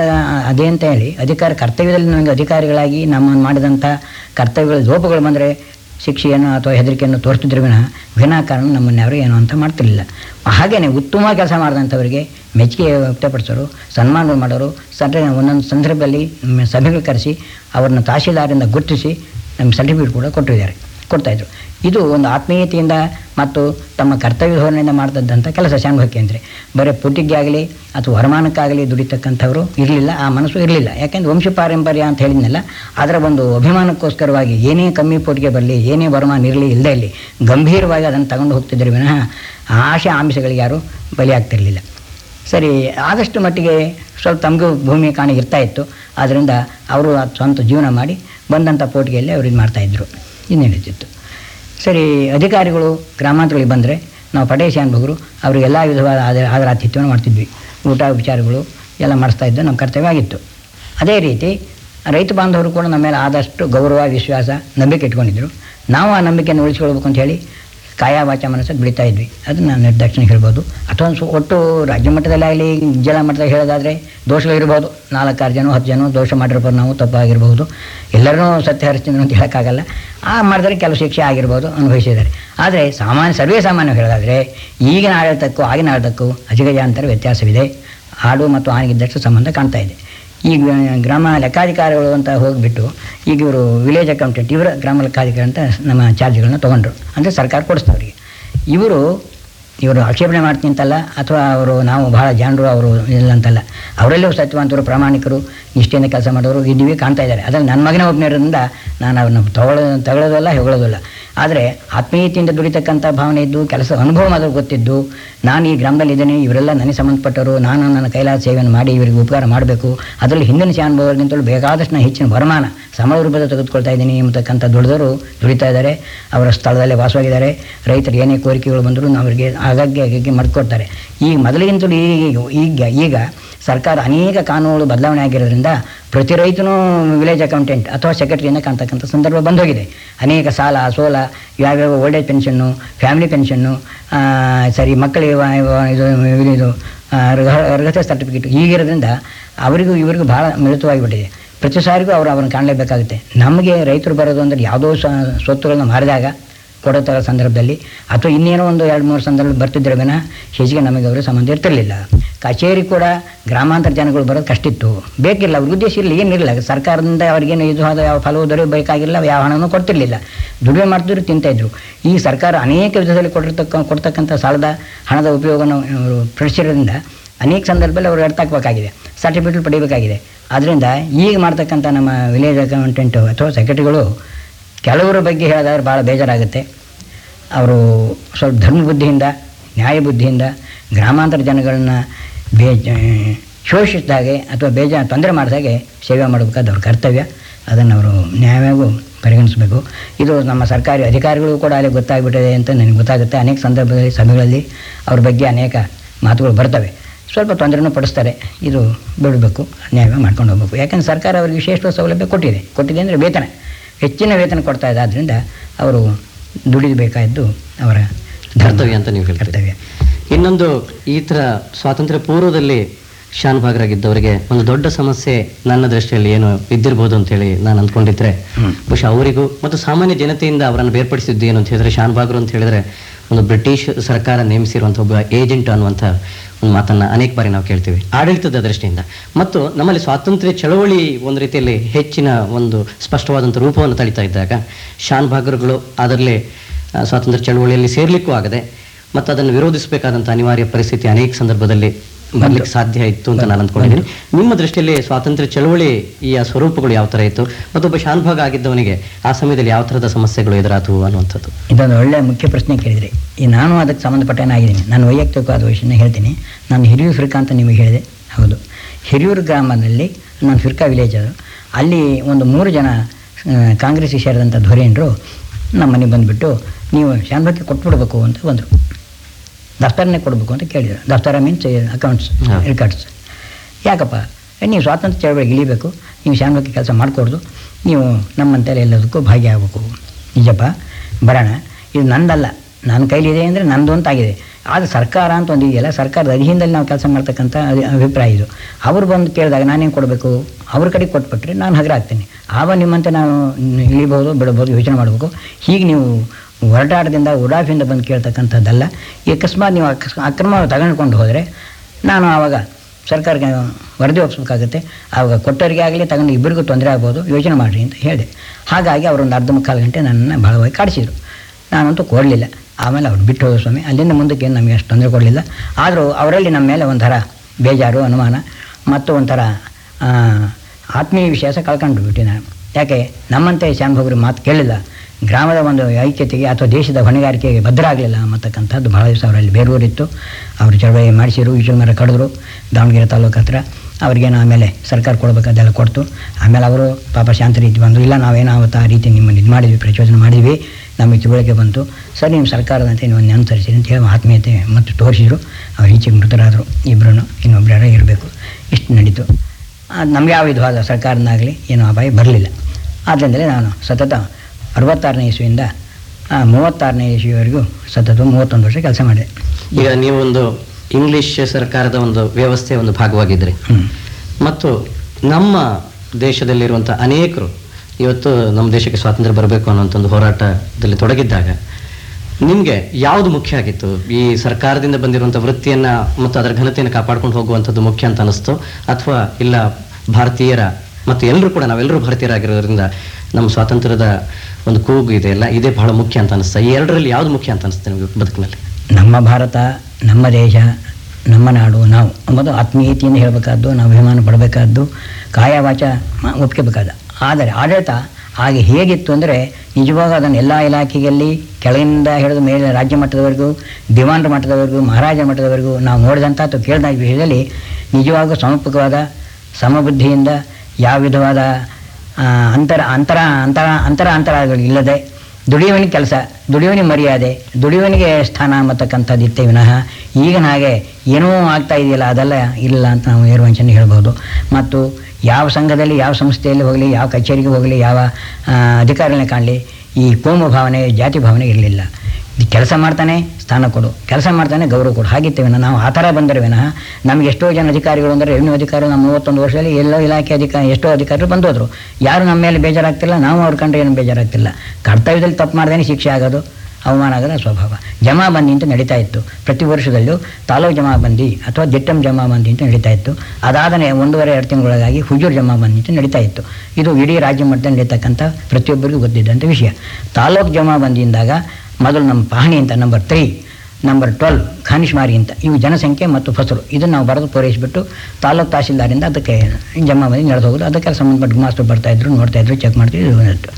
S2: ಅದೇ ಅಂತ ಹೇಳಿ ಅಧಿಕಾರ ಕರ್ತವ್ಯದಲ್ಲಿ ನಮಗೆ ಅಧಿಕಾರಿಗಳಾಗಿ ನಮ್ಮ ಮಾಡಿದಂಥ ಕರ್ತವ್ಯಗಳ ಲೋಪಗಳು ಬಂದರೆ ಶಿಕ್ಷೆಯನ್ನು ಅಥವಾ ಹೆದರಿಕೆಯನ್ನು ತೋರಿಸ್ತಿದ್ರೆ ವಿನಃ ವಿನಾಕಾರಣ ನಮ್ಮನ್ನು ಯಾರು ಏನು ಅಂತ ಮಾಡ್ತಿರಲಿಲ್ಲ. ಹಾಗೆಯೇ ಉತ್ತಮ ಕೆಲಸ ಮಾಡಿದಂಥವರಿಗೆ ಮೆಚ್ಚುಗೆ ವ್ಯಕ್ತಪಡಿಸೋರು ಸನ್ಮಾನ ಮಾಡೋರು ಸದ್ರೆ ಒಂದೊಂದು ಸಂದರ್ಭದಲ್ಲಿ ಸಭೆಗಳು ಕರೆಸಿ ಅವರನ್ನು ತಹಶೀಲ್ದಾರಿಂದ ಗುರುತಿಸಿ ನಮ್ಮ ಸರ್ಟಿಫಿಕೇಟ್ ಕೂಡ ಕೊಟ್ಟಿದ್ದಾರೆ. ಕೊಡ್ತಾಯಿದ್ರು ಇದು ಒಂದು ಆತ್ಮೀಯತೆಯಿಂದ ಮತ್ತು ತಮ್ಮ ಕರ್ತವ್ಯ ಧೋರಣೆಯಿಂದ ಮಾಡ್ತದ್ದಂಥ ಕೆಲಸ ಶಾನುಭಕ್ತಿ ಅಂದರೆ. ಬರೀ ಪುಟಿಗೆ ಆಗಲಿ ಅಥವಾ ವರಮಾನಕ್ಕಾಗಲಿ ದುಡಿತಕ್ಕಂಥವರು ಇರಲಿಲ್ಲ, ಆ ಮನಸ್ಸು ಇರಲಿಲ್ಲ. ಯಾಕೆಂದ್ರೆ ವಂಶ ಪಾರಂಪರ್ಯ ಅಂತ ಹೇಳಿದ್ನಲ್ಲ, ಅದರ ಒಂದು ಅಭಿಮಾನಕ್ಕೋಸ್ಕರವಾಗಿ ಏನೇ ಕಮ್ಮಿ ಪೋಟಿಗೆ ಬರಲಿ, ಏನೇ ವರಮಾನ ಇರಲಿ ಇಲ್ಲದೇ ಇರಲಿ, ಗಂಭೀರವಾಗಿ ಅದನ್ನು ತಗೊಂಡು ಹೋಗ್ತಿದ್ರು ವಿನಃ ಆಶೆ ಆಮಿಷಗಳಿಗೆ ಯಾರು ಬಲಿಯಾಗ್ತಿರಲಿಲ್ಲ. ಸರಿ, ಆದಷ್ಟು ಮಟ್ಟಿಗೆ ಸ್ವಲ್ಪ ತಮಗೂ ಭೂಮಿ ಕಾಣಿ ಇರ್ತಾ ಇತ್ತು. ಆದ್ದರಿಂದ ಅವರು ಸ್ವಂತ ಜೀವನ ಮಾಡಿ ಬಂದಂಥ ಪೋಟಿಗೆಯಲ್ಲಿ ಅವರು ಇದು ಮಾಡ್ತಾಯಿದ್ರು ಇನ್ನೇನಿರ್ತಿತ್ತು ಸರಿ, ಅಧಿಕಾರಿಗಳು ಗ್ರಾಮಾಂತರಗಳಿಗೆ ಬಂದರೆ ನಾವು ಪಟೇಶ ಅನ್ಭೋಗರು ಅವ್ರಿಗೆ ಎಲ್ಲ ವಿಧವಾದ ಆದರೆ ಆದರ ಆತಿಥ್ಯವನ್ನು ಮಾಡ್ತಿದ್ವಿ. ಊಟ ವಿಚಾರಗಳು ಎಲ್ಲ ಮಾಡಿಸ್ತಾ ಇದ್ದು ನಮ್ಮ ಕರ್ತವ್ಯ ಆಗಿತ್ತು. ಅದೇ ರೀತಿ ರೈತ ಬಾಂಧವರು ಕೂಡ ನಮ್ಮ ಮೇಲೆ ಆದಷ್ಟು ಗೌರವ, ವಿಶ್ವಾಸ, ನಂಬಿಕೆ ಇಟ್ಕೊಂಡಿದ್ರು. ನಾವು ಆ ನಂಬಿಕೆಯನ್ನು ಉಳಿಸ್ಕೊಳ್ಬೇಕು ಅಂತ ಹೇಳಿ ಕಾಯ ವಾಚ ಮನಸ್ಸು ಬೆಳೀತಾ ಇದ್ವಿ. ಅದು ನಾನು ನಿರ್ದಾಕ್ಷಿಣ್ಯ ಹೇಳ್ಬೋದು. ಅಥವಾ ಒಟ್ಟು ರಾಜ್ಯ ಮಟ್ಟದಲ್ಲಿ ಆಗಲಿ ಜಿಲ್ಲಾ ಮಟ್ಟದಲ್ಲಿ ಹೇಳೋದಾದರೆ ದೋಷಗಳಿರ್ಬೋದು ನಾಲ್ಕಾರು ಜನ, ಹತ್ತು ಜನ ದೋಷ ಮಾಡಿರ್ಬೋದು, ನಾವು ತಪ್ಪಾಗಿರ್ಬೋದು. ಎಲ್ಲರೂ ಸತ್ಯ ಹರಿಸ್ತಿದ್ರು ಅಂತ ಹೇಳೋಕ್ಕಾಗಲ್ಲ. ಆ ಮಾಡಿದ್ರೆ ಕೆಲವು ಶಿಕ್ಷೆ ಆಗಿರ್ಬೋದು ಅನುಭವಿಸಿದ್ದಾರೆ. ಆದರೆ ಸಾಮಾನ್ಯ, ಸರ್ವೇ ಸಾಮಾನ್ಯ ಹೇಳೋದಾದರೆ ಈಗಿನ ಆಡಳಿತಕ್ಕೂ, ಆಗಿನ ಆಡಳಿತಕ್ಕೂ ಅಜಗಜಾಂತರ ವ್ಯತ್ಯಾಸವಿದೆ. ಹಾಡು ಮತ್ತು ಆನೆಗಿದ್ದಷ್ಟು ಸಂಬಂಧ ಕಾಣ್ತಾ ಇದೆ. ಈ ಗ್ರಾ- ಗ್ರಾಮ ಲೆಕ್ಕಾಧಿಕಾರಿಗಳು ಅಂತ ಹೋಗಿಬಿಟ್ಟು ಈಗ ಇವರು ವಿಲೇಜ್ ಅಕೌಂಟೆಂಟ್ ಇವರ ಗ್ರಾಮ ಲೆಕ್ಕಾಧಿಕಾರಿ ಅಂತ ನಮ್ಮ ಚಾರ್ಜ್ಗಳನ್ನ ತೊಗೊಂಡ್ರು. ಅಂದರೆ ಸರ್ಕಾರ ಕೊಡಿಸ್ತು ಇವರು ಇವರು ಆಕ್ಷೇಪಣೆ ಮಾಡ್ತೀನಿ ಅಂತಲ್ಲ, ಅಥವಾ ಅವರು ನಾವು ಬಹಳ ಜನರು ಅವರು ಇಲ್ಲ ಅಂತಲ್ಲ, ಅವರೆಲ್ಲೂ ಸತ್ಯವಂತರು, ಪ್ರಾಮಾಣಿಕರು, ನಿಷ್ಠೆಯಿಂದ ಕೆಲಸ ಮಾಡೋರು ಇದ್ದೀವಿ ಕಾಣ್ತಾ ಇದ್ದಾರೆ. ಅದರಲ್ಲಿ ನನ್ನ ಮಗನ ಒಬ್ಬನಿರೋದ್ರಿಂದ ನಾನು ಅವ್ರನ್ನ ತಗೊಳ್ಳೋ ತಗೊಳ್ಳೋದಲ್ಲ ಹೆಗಳೋದಲ್ಲ ಆದರೆ ಆತ್ಮೀಯತೆಯಿಂದ ದುಡಿತಕ್ಕಂಥ ಭಾವನೆ ಇದ್ದು, ಕೆಲಸ ಅನುಭವ ಮಾತ್ರ ಗೊತ್ತಿದ್ದು, ನಾನು ಈ ಗ್ರಾಮದಲ್ಲಿ ಇದ್ದೇನೆ, ಇವರೆಲ್ಲ ನನಗೆ ಸಂಬಂಧಪಟ್ಟವರು, ನಾನು ನನ್ನ ಕೈಲಾಸ ಸೇವೆಯನ್ನು ಮಾಡಿ ಇವರಿಗೆ ಉಪಕಾರ ಮಾಡಬೇಕು. ಅದರಲ್ಲಿ ಹಿಂದಿನ ಅನುಭವಗಳಿಗಿಂತಲೂ ಬೇಕಾದಷ್ಟು ನಾನು ಹೆಚ್ಚಿನ ವರಮಾನ ಸಮ ರೂಪದ ತೆಗೆದುಕೊಳ್ತಾ ಇದ್ದೀನಿ ಎಂಬತಕ್ಕಂಥ ದುಡಿದವರು ದುಡಿತಾ ಇದ್ದಾರೆ. ಅವರ ಸ್ಥಳದಲ್ಲೇ ವಾಸವಾಗಿದ್ದಾರೆ. ರೈತರು ಏನೇ ಕೋರಿಕೆಗಳು ಬಂದರೂ ಅವರಿಗೆ ಆಗಾಗ್ಗೆ ಆಗಾಗ್ಗೆ ಮಾಡಿಕೊಡ್ತಾರೆ. ಈ ಮೊದಲಿಗಿಂತಲೂ ಈಗ ಈಗ ಸರ್ಕಾರ ಅನೇಕ ಕಾನೂನುಗಳು ಬದಲಾವಣೆ ಆಗಿರೋದ್ರಿಂದ ಪ್ರತಿ ರೈತನೂ ವಿಲೇಜ್ ಅಕೌಂಟೆಂಟ್ ಅಥವಾ ಸೆಕ್ರೆಟರಿಯನ್ನು ಕಾಣ್ತಕ್ಕಂಥ ಸಂದರ್ಭ ಬಂದೋಗಿದೆ. ಅನೇಕ ಸಾಲ, ಸೋಲ, ಯಾವ್ಯಾವ old age pension family pension ಸರಿ ಮಕ್ಕಳಿಗೆ ಇದು ಇದು ಅರ್ಹತೆ ಸರ್ಟಿಫಿಕೇಟ್ ಈಗಿರೋದ್ರಿಂದ ಅವರಿಗೂ ಇವರಿಗೂ ಭಾಳ ಮಿಳಿತವಾಗಿಬಿಟ್ಟಿದೆ. ಪ್ರತಿ ಸಾರಿಗೂ ಅವರು ಅವ್ರನ್ನ ಕಾಣಲೇಬೇಕಾಗುತ್ತೆ. ನಮಗೆ ರೈತರು ಬರೋದು ಅಂದರೆ ಯಾವುದೋ ಸ್ವತ್ತುಗಳನ್ನ ಮಾರಿದಾಗ ಕೊಡೋ ಸಂದರ್ಭದಲ್ಲಿ ಅಥವಾ ಇನ್ನೇನೋ ಒಂದು ಎರಡು ಮೂರು ಸಂದರ್ಭದಲ್ಲಿ ಬರ್ತಿದ್ದರೆ ವಿನ ಹೆಚ್ಚಿಗೆ ನಮಗೆ ಅವರು ಸಂಬಂಧ ಇರ್ತಿರಲಿಲ್ಲ. ಕಚೇರಿ ಕೂಡ ಗ್ರಾಮಾಂತರ ಜನಗಳು ಬರೋದು ಕಷ್ಟಿತ್ತು. ಬೇಕಿಲ್ಲ ಅವ್ರ ಉದ್ದೇಶ ಇರಲಿ ಏನಿರಲಿಲ್ಲ. ಸರ್ಕಾರದಿಂದ ಅವ್ರಿಗೇನು ಇದು ಆದ ಯಾವ ಫಲವು ದೊರೆಯಬೇಕಾಗಿಲ್ಲ ಯಾವ ಹಣವೂ ಕೊಡ್ತಿರ್ಲಿಲ್ಲ. ದುಡಿಮೆ ಮಾಡ್ತಿದ್ರು ತಿಂತಾಯಿದ್ರು ಈ ಸರ್ಕಾರ ಅನೇಕ ವಿಧದಲ್ಲಿ ಕೊಟ್ಟಿರ್ತಕ್ಕ, ಕೊಡ್ತಕ್ಕಂಥ ಸಾಲದ ಹಣದ ಉಪಯೋಗವನ್ನು ಅವರು ಪಡಿಸಿರೋದ್ರಿಂದ ಅನೇಕ ಸಂದರ್ಭದಲ್ಲಿ ಅವರು ತಾಕಬೇಕಾಗಿದೆ ಸರ್ಟಿಫಿಕೇಟ್ ಪಡಿಬೇಕಾಗಿದೆ. ಆದ್ದರಿಂದ ಈಗ ಮಾಡ್ತಕ್ಕಂಥ ನಮ್ಮ ವಿಲೇಜ್ ಅಕೌಂಟೆಂಟು ಅಥವಾ ಸೆಕ್ರೆಟರಿಗಳು ಕೆಲವರ ಬಗ್ಗೆ ಹೇಳಿದಾದ್ರೆ ಭಾಳ ಬೇಜಾರಾಗುತ್ತೆ. ಅವರು ಸ್ವಲ್ಪ ಧರ್ಮ ಬುದ್ಧಿಯಿಂದ, ನ್ಯಾಯ ಬುದ್ಧಿಯಿಂದ, ಗ್ರಾಮಾಂತರ ಜನಗಳನ್ನ ಬೇ ಶೋಷಿಸಿದಾಗೆ ಅಥವಾ ಬೇಜ, ತೊಂದರೆ ಮಾಡಿದಾಗೆ ಸೇವೆ ಮಾಡಬೇಕಾದ ಅವ್ರ ಕರ್ತವ್ಯ. ಅದನ್ನು ಅವರು ನ್ಯಾಯವಾಗೂ ಪರಿಗಣಿಸಬೇಕು. ಇದು ನಮ್ಮ ಸರ್ಕಾರಿ ಅಧಿಕಾರಿಗಳು ಕೂಡ ಅಲ್ಲಿ ಗೊತ್ತಾಗ್ಬಿಟ್ಟಿದೆ ಅಂತ ನನಗೆ ಗೊತ್ತಾಗುತ್ತೆ. ಅನೇಕ ಸಂದರ್ಭದಲ್ಲಿ, ಸಭೆಗಳಲ್ಲಿ ಅವ್ರ ಬಗ್ಗೆ ಅನೇಕ ಮಾತುಗಳು ಬರ್ತವೆ. ಸ್ವಲ್ಪ ತೊಂದರೆನೂ ಪಡಿಸ್ತಾರೆ. ಇದು ಬಿಡಬೇಕು ನ್ಯಾಯವಾಗಿ ಮಾಡ್ಕೊಂಡು ಹೋಗ್ಬೇಕು. ಯಾಕಂದ್ರೆ ಸರ್ಕಾರ ಅವರಿಗೆ ವಿಶೇಷ ಸೌಲಭ್ಯ ಕೊಟ್ಟಿದೆ. ಕೊಟ್ಟಿದೆ ಅಂದರೆ ವೇತನ. ಹೆಚ್ಚಿನ ವೇತನ ಕೊಡ್ತಾ ಇದೆ ಆದ್ದರಿಂದ ಅವರು ದುಡಿಬೇಕಾದ್ದು ಅವರ
S1: ಕರ್ತವ್ಯ ಅಂತ ನೀವು
S2: ಕರ್ತವ್ಯ
S1: ಇನ್ನೊಂದು ಈ ಥರ ಸ್ವಾತಂತ್ರ್ಯ ಪೂರ್ವದಲ್ಲಿ ಶಾನುಭಾಗರಾಗಿದ್ದವರಿಗೆ ಒಂದು ದೊಡ್ಡ ಸಮಸ್ಯೆ ನನ್ನ ದೃಷ್ಟಿಯಲ್ಲಿ ಏನು ಇದ್ದಿರ್ಬೋದು ಅಂತೇಳಿ ನಾನು ಅಂದ್ಕೊಂಡಿದ್ರೆ. ಬಹುಶಃ ಅವರಿಗೂ ಮತ್ತು ಸಾಮಾನ್ಯ ಜನತೆಯಿಂದ ಅವರನ್ನು ಬೇರ್ಪಡಿಸಿದ್ದು ಏನು ಅಂತ ಹೇಳಿದ್ರೆ ಶಾನ್ ಭಾಗರು ಅಂತ ಹೇಳಿದ್ರೆ ಒಂದು ಬ್ರಿಟಿಷ್ ಸರ್ಕಾರ ನೇಮಿಸಿರುವಂಥ ಒಬ್ಬ ಏಜೆಂಟ್ ಅನ್ನುವಂಥ ಮಾತನ್ನ ಅನೇಕ ಬಾರಿ ನಾವು ಕೇಳ್ತೀವಿ ಆಡಳಿತದ ದೃಷ್ಟಿಯಿಂದ. ಮತ್ತು ನಮ್ಮಲ್ಲಿ ಸ್ವಾತಂತ್ರ್ಯ ಚಳವಳಿ ಒಂದು ರೀತಿಯಲ್ಲಿ ಹೆಚ್ಚಿನ ಒಂದು ಸ್ಪಷ್ಟವಾದಂಥ ರೂಪವನ್ನು ತಳಿತಾ ಇದ್ದಾಗ, ಶಾನ್ ಭಾಗರುಗಳು ಅದರಲ್ಲಿ ಸ್ವಾತಂತ್ರ್ಯ ಚಳವಳಿಯಲ್ಲಿ ಸೇರ್ಲಿಕ್ಕೂ ಆಗದೆ ಮತ್ತು ಅದನ್ನು ವಿರೋಧಿಸಬೇಕಾದಂಥ ಅನಿವಾರ್ಯ ಪರಿಸ್ಥಿತಿ ಅನೇಕ ಸಂದರ್ಭದಲ್ಲಿ ಬರ್ಲಿಕ್ಕೆ ಸಾಧ್ಯ ಇತ್ತು ಅಂತ ನಾನು ಅಂದ್ಕೊಂಡಿದ್ದೀನಿ. ನಿಮ್ಮ ದೃಷ್ಟಿಯಲ್ಲಿ ಸ್ವಾತಂತ್ರ್ಯ ಚಳವಳಿಯ ಸ್ವರೂಪಗಳು ಯಾವ ಥರ ಇತ್ತು? ಮತ್ತೊಬ್ಬ ಶಾನ್ಭಾಗ ಆಗಿದ್ದವನಿಗೆ ಆ ಸಮಯದಲ್ಲಿ ಯಾವ ಥರದ ಸಮಸ್ಯೆಗಳು ಎದುರಾದವು ಅನ್ನುವಂಥದ್ದು?
S2: ಇದೊಂದು ಒಳ್ಳೆಯ ಮುಖ್ಯ ಪ್ರಶ್ನೆ ಕೇಳಿದ್ರಿ. ಈ ನಾನು ಅದಕ್ಕೆ ಸಂಬಂಧಪಟ್ಟನಾಗಿದ್ದೀನಿ ನಾನು ವೈಯಕ್ತಿಕವಾದ ವಿಷಯನ ಹೇಳ್ತೀನಿ. ನಾನು ಹಿರಿಯೂರು ಫಿರ್ಕಾ ಅಂತ ನಿಮಗೆ ಹೇಳಿದೆ. ಹೌದು. ಹಿರಿಯೂರು ಗ್ರಾಮದಲ್ಲಿ ನಾನು ಫಿರ್ಕಾ ವಿಲೇಜ್ ಅದು. ಅಲ್ಲಿ ಒಂದು ಮೂರು ಜನ ಕಾಂಗ್ರೆಸ್ ಸೇರಿದಂಥ ಧೋರೇಣರು ನಮ್ಮ ಮನೆಗೆ ಬಂದುಬಿಟ್ಟು ನೀವು ಶಾನ್ಭಕ್ಕೆ ಕೊಟ್ಬಿಡ್ಬೇಕು ಅಂತ ಬಂದರು. ದಫ್ತರನ್ನೇ ಕೊಡಬೇಕು ಅಂತ ಕೇಳಿದರು. ದಫ್ತರ ಮೀನ್ಸ್ ಅಕೌಂಟ್ಸ್. ರೆಕಾರ್ಡ್ಸ್ ಯಾಕಪ್ಪ? ನೀವು ಸ್ವಾತಂತ್ರ್ಯ ಚಳವಳಿಗೆ ಇಳಿಬೇಕು. ನೀವು ಶಾನ್ಭಕ್ಕೆ ಕೆಲಸ ಮಾಡಿಕೊಡ್ದು. ನೀವು ನಮ್ಮಂತೆಲ್ಲ ಎಲ್ಲದಕ್ಕೂ ಭಾಗಿಯಾಗಬೇಕು ನಿಜಪ್ಪ? ಬರೋಣ. ಇದು ನಂದಲ್ಲ. ನನ್ನ ಕೈಲಿದೆ ಅಂದರೆ ನಂದು ಅಂತಾಗಿದೆ. ಆದರೆ ಸರ್ಕಾರ ಅಂತ ಒಂದು ಇದೆಯಲ್ಲ ಸರ್ಕಾರದ ಅಧೀನದಲ್ಲಿ ನಾವು ಕೆಲಸ ಮಾಡ್ತಕ್ಕಂಥ ಅಭಿಪ್ರಾಯ ಇದು. ಅವ್ರು ಬಂದು ಕೇಳಿದಾಗ ನಾನೇನು ಕೊಡಬೇಕು? ಅವ್ರ ಕಡೆಗೆ ಕೊಟ್ಬಿಟ್ರೆ ನಾನು ಹಗರ ಆಗ್ತೀನಿ. ಆವಾಗ ನಿಮ್ಮಂತೆ ನಾನು ಇಳಿಬೋದು ಬಿಡಬಹುದು ಯೋಚನೆ ಮಾಡಬೇಕು. ಹೀಗೆ ನೀವು ಹೊರಟಾಟದಿಂದ ಉಡಾಫಿಂದ ಬಂದು ಕೇಳ್ತಕ್ಕಂಥದ್ದಲ್ಲ. ಅಕಸ್ಮಾತ್ ನೀವು ಅಕ್ರಮ ತಗೊಂಡ್ಕೊಂಡು ಹೋದರೆ ನಾನು ಆವಾಗ ಸರ್ಕಾರಕ್ಕೆ ವರದಿ ಒಪ್ಪಿಸ್ಬೇಕಾಗುತ್ತೆ ಆವಾಗ ಕೊಟ್ಟವರಿಗೆ ಆಗಲಿ, ತಗೊಂಡು ಇಬ್ಬರಿಗೂ ತೊಂದರೆ ಆಗ್ಬೋದು, ಯೋಚನೆ ಮಾಡಿರಿ ಅಂತ ಹೇಳಿದೆ. ಹಾಗಾಗಿ ಅವರೊಂದು ಅರ್ಧ ಮುಕ್ಕಾಲು ಗಂಟೆ ನನ್ನನ್ನು ಬಹಳವಾಗಿ ಕಾಡಿಸಿದರು. ನಾನಂತೂ ಕೊಡಲಿಲ್ಲ. ಆಮೇಲೆ ಅವ್ರು ಬಿಟ್ಟು ಹೋದ ಸ್ವಾಮಿ. ಅಲ್ಲಿಂದ ಮುಂದಕ್ಕೆ ಏನು ನಮಗೆ ಅಷ್ಟು ತೊಂದರೆ ಕೊಡಲಿಲ್ಲ. ಆದರೂ ಅವರಲ್ಲಿ ನಮ್ಮ ಮೇಲೆ ಒಂಥರ ಬೇಜಾರು, ಅನುಮಾನ, ಮತ್ತು ಒಂಥರ ಆತ್ಮೀಯ ವಿಶ್ವಾಸ ಕಳ್ಕೊಂಡು ಬಿಟ್ಟು ನಾನು ಯಾಕೆ, ನಮ್ಮಂತೆ ಶಾನುಭೋಗರು ಮಾತು ಕೇಳಿಲ್ಲ. ಗ್ರಾಮದ ಒಂದು ಐಕ್ಯತೆಗೆ ಅಥವಾ ದೇಶದ ಹೊಣೆಗಾರಿಕೆಗೆ ಭದ್ರ ಆಗಲಿಲ್ಲ ಅನ್ನತಕ್ಕಂಥದ್ದು ಭಾಳ ದಿವಸ ಅವರಲ್ಲಿ ಬೇರೂರಿತ್ತು. ಅವರು ಚಳವಳಿ ಮಾಡಿಸಿರು, ಈಚಲ ಮರ ಕಡಿದ್ರು ದಾವಣಗೆರೆ ತಾಲೂಕು ಹತ್ರ. ಅವ್ರಿಗೇನು ಆಮೇಲೆ ಸರ್ಕಾರ ಕೊಡಬೇಕಾದೆಲ್ಲ ಕೊಡ್ತು. ಆಮೇಲೆ ಅವರು ಪಾಪ ಶಾಂತ ರೀತಿ ಬಂದರು. ಇಲ್ಲ, ನಾವೇನೋ ಆ ರೀತಿ ನಿಮ್ಮನ್ನು ಇದು ಮಾಡಿದ್ವಿ, ಪ್ರಚೋದನೆ ಮಾಡಿದ್ವಿ, ನಮಗೆ ತಿಳುವಳಿಕೆ ಬಂತು. ಸರ್, ನೀವು ಸರ್ಕಾರದಂತೆ ನೀವು ಅನುಸರಿಸಿರಿ ಅಂತ ಹೇಳಿ ಆತ್ಮೀಯತೆ ಮತ್ತು ತೋರಿಸಿದ್ರು. ಅವ್ರು ಈಚೆಗೆ ಮೃತರಾದರು. ಇಬ್ಬರೂ ಇನ್ನೊಬ್ಬರ ಇರಬೇಕು. ಇಷ್ಟು ನಡೀತು. ನಮಗೆ ಯಾವ ವಿಧವಾದ ಸರ್ಕಾರನಾಗಲಿ ಏನೂ ಅಪಾಯ ಬರಲಿಲ್ಲ. ಆದ್ದರಿಂದಲೇ ನಾನು ಸತತ ಅರವತ್ತಾರನೇ ಇಸ್ವಿಯಿಂದ ಆ, ಮೂವತ್ತಾರನೇ ಇಸ್ವಿವರೆಗೂ ಸತತ ಮೂವತ್ತೊಂದು ವರ್ಷ ಕೆಲಸ ಮಾಡಿದೆ.
S1: ಈಗ ನೀವೊಂದು ಇಂಗ್ಲಿಷ್ ಸರ್ಕಾರದ ಒಂದು ವ್ಯವಸ್ಥೆಯ ಒಂದು ಭಾಗವಾಗಿದ್ರಿ. ಮತ್ತು ನಮ್ಮ ದೇಶದಲ್ಲಿರುವಂಥ ಅನೇಕರು ಇವತ್ತು ನಮ್ಮ ದೇಶಕ್ಕೆ ಸ್ವಾತಂತ್ರ್ಯ ಬರಬೇಕು ಅನ್ನೋಂಥ ಒಂದು ಹೋರಾಟದಲ್ಲಿ ತೊಡಗಿದ್ದಾಗ ನಿಮಗೆ ಯಾವುದು ಮುಖ್ಯ ಆಗಿತ್ತು? ಈ ಸರ್ಕಾರದಿಂದ ಬಂದಿರುವಂಥ ವೃತ್ತಿಯನ್ನು ಮತ್ತು ಅದರ ಘನತೆಯನ್ನು ಕಾಪಾಡ್ಕೊಂಡು ಹೋಗುವಂಥದ್ದು ಮುಖ್ಯ ಅಂತ ಅನಿಸ್ತು ಅಥವಾ ಇಲ್ಲ ಭಾರತೀಯರ ಮತ್ತು ಎಲ್ಲರೂ ಕೂಡ ನಾವೆಲ್ಲರೂ ಭಾರತೀಯರಾಗಿರೋದ್ರಿಂದ ನಮ್ಮ ಸ್ವಾತಂತ್ರ್ಯದ ಒಂದು ಕೂಗು ಇದೆ ಅಲ್ಲ ಇದೇ ಬಹಳ ಮುಖ್ಯ ಅಂತ ಅನಿಸ್ತಾ, ಈ ಎರಡರಲ್ಲಿ ಯಾವುದು ಮುಖ್ಯ ಅಂತ ಅನಿಸ್ತಾ ನಿಮಗೆ ಬದುಕಿನಲ್ಲಿ?
S2: ನಮ್ಮ ಭಾರತ, ನಮ್ಮ ದೇಶ, ನಮ್ಮ ನಾಡು, ನಾವು ಅನ್ನೋದು ಆತ್ಮೀಯತೆಯಿಂದ ಹೇಳಬೇಕಾದ್ದು, ನಾವು ಅಭಿಮಾನ ಪಡಬೇಕಾದ್ದು, ಕಾಯಾವಾಚ ಒಪ್ಕೋಬೇಕಾದ ಆದರೆ ಆಡಳಿತ ಹಾಗೆ ಹೇಗಿತ್ತು ಅಂದರೆ, ನಿಜವಾಗ ಅದನ್ನು ಎಲ್ಲ ಇಲಾಖೆಯಲ್ಲಿ ಕೆಳಗಿಂದ ಹಿಡಿದು ಮೇಲೆ ರಾಜ್ಯ ಮಟ್ಟದವರೆಗೂ ದಿವಾನ್ರ ಮಟ್ಟದವರೆಗೂ, ಮಹಾರಾಜ ಮಟ್ಟದವರೆಗೂ ನಾವು ನೋಡಿದಂಥ ಅಥವಾ ಕೇಳಿದ ವಿಷಯದಲ್ಲಿ ನಿಜವಾಗೂ ಸಮರ್ಪಕವಾದ, ಸಮಬುದ್ಧಿಯಿಂದ ಯಾವ ವಿಧವಾದ ಅಂತರ ಅಂತರ ಅಂತರ ಅಂತರ ಅಂತರಗಳು ಇಲ್ಲದೆ ದುಡಿಯುವನಿಗೆ ಕೆಲಸ ದುಡಿಯುವನಿಗೆ ಮರ್ಯಾದೆ, ದುಡಿಯುವನಿಗೆ ಸ್ಥಾನ ಅಂಬತಕ್ಕಂಥದ್ದು ಇತ್ತೇ ವಿನಃ. ಈಗಿನ ಹಾಗೆ ಏನೂ ಆಗ್ತಾ ಇದೆಯಲ್ಲ, ಅದೆಲ್ಲ ಇಲ್ಲ ಅಂತ ನಾವು ಏರ್ವಂಚನೆ ಹೇಳ್ಬೋದು. ಮತ್ತು ಯಾವ ಸಂಘದಲ್ಲಿ, ಯಾವ ಸಂಸ್ಥೆಯಲ್ಲಿ ಹೋಗಲಿ, ಯಾವ ಕಚೇರಿಗೆ ಹೋಗಲಿ, ಯಾವ ಅಧಿಕಾರಿಗಳನ್ನ ಕಾಣಲಿ, ಈ ಕೋಮು ಭಾವನೆ, ಜಾತಿ ಭಾವನೆ ಇರಲಿಲ್ಲ. ಕೆಲಸ ಮಾಡ್ತಾನೆ, ಸ್ಥಾನ ಕೊಡು. ಕೆಲಸ ಮಾಡ್ತಾನೆ, ಗೌರವ ಕೊಡು. ಹಾಗಿತ್ತೇವೆ ನಾವು ಆ ಥರ ಬಂದರೆ ವಿನಃ, ನಮ್ಗೆ ಎಷ್ಟೋ ಜನ ಅಧಿಕಾರಿಗಳು ಅಂದರೆ, ರೆವಿನ್ಯೂ ಅಧಿಕಾರಿ ನಮ್ಮ ಮೂವತ್ತೊಂದು ವರ್ಷದಲ್ಲಿ ಎಲ್ಲೋ ಇಲಾಖೆ ಅಧಿಕಾರಿ ಎಷ್ಟೋ ಅಧಿಕಾರಿಗಳು ಬಂದೋದ್ರು. ಯಾರು ನಮ್ಮ ಮೇಲೆ ಬೇಜಾರಾಗ್ತಿಲ್ಲ, ನಾವು ಅವ್ರ ಕಂಡ್ರೆ ಏನು ಬೇಜಾರಾಗ್ತಿಲ್ಲ. ಕರ್ತವ್ಯದಲ್ಲಿ ತಪ್ಪು ಮಾಡ್ದೇನೆ ಶಿಕ್ಷೆ ಆಗೋದು, ಅವಮಾನ ಆಗೋದು ಸ್ವಭಾವ ಜಮಾಬಂದಿ ಅಂತ ನಡೀತಾ ಇತ್ತು. ಪ್ರತಿ ವರ್ಷದಲ್ಲೂ ತಾಲೂಕು ಜಮಾಬಂದಿ ಅಥವಾ ದಿಟ್ಟಂ ಜಮಾಬಂದಿ ಅಂತ ನಡೀತಾ ಇತ್ತು. ಅದಾದನೆ ಒಂದೂವರೆ, ಎರಡು ತಿಂಗಳೊಳಗಾಗಿ ಹುಜೂರ್ ಜಮಾಬಂದಿ ಅಂತ ನಡೀತಾ ಇತ್ತು. ಇದು ಇಡೀ ರಾಜ್ಯ ಮಟ್ಟದಲ್ಲಿ ನಡೀತಕ್ಕಂಥ ಪ್ರತಿಯೊಬ್ಬರಿಗೂ ಗೊತ್ತಿದ್ದಂಥ ವಿಷಯ. ತಾಲೂಕು ಜಮಾಬಂದಿಯಿಂದಾಗ ಮೊದಲು ನಮ್ಮ ಪಹಣಿ ಅಂತ ನಂಬರ್ ತ್ರೀ ನಂಬರ್ ಟ್ವೆಲ್ ಖಾನಿಶ್ಮಾರಿ ಅಂತ. ಇವು ಜನಸಂಖ್ಯೆ ಮತ್ತು ಫಸಲು. ಇದನ್ನು ನಾವು ಬರೆದು ಪೂರೈಸಿಬಿಟ್ಟು ತಾಲೂಕು ತಹಸೀಲ್ದಾರಿಂದ ಅದಕ್ಕೆ ಜಮಾಬಂದಿ ನಡೆದು ಹೋಗೋದು. ಅದಕ್ಕೆ ಸಂಬಂಧಪಟ್ಟ ಮಾಸ್ಟರ್ ಬರ್ತಾಯಿದ್ರು ನೋಡ್ತಾಯಿದ್ರು ಚೆಕ್ ಮಾಡ್ತಿದ್ರು.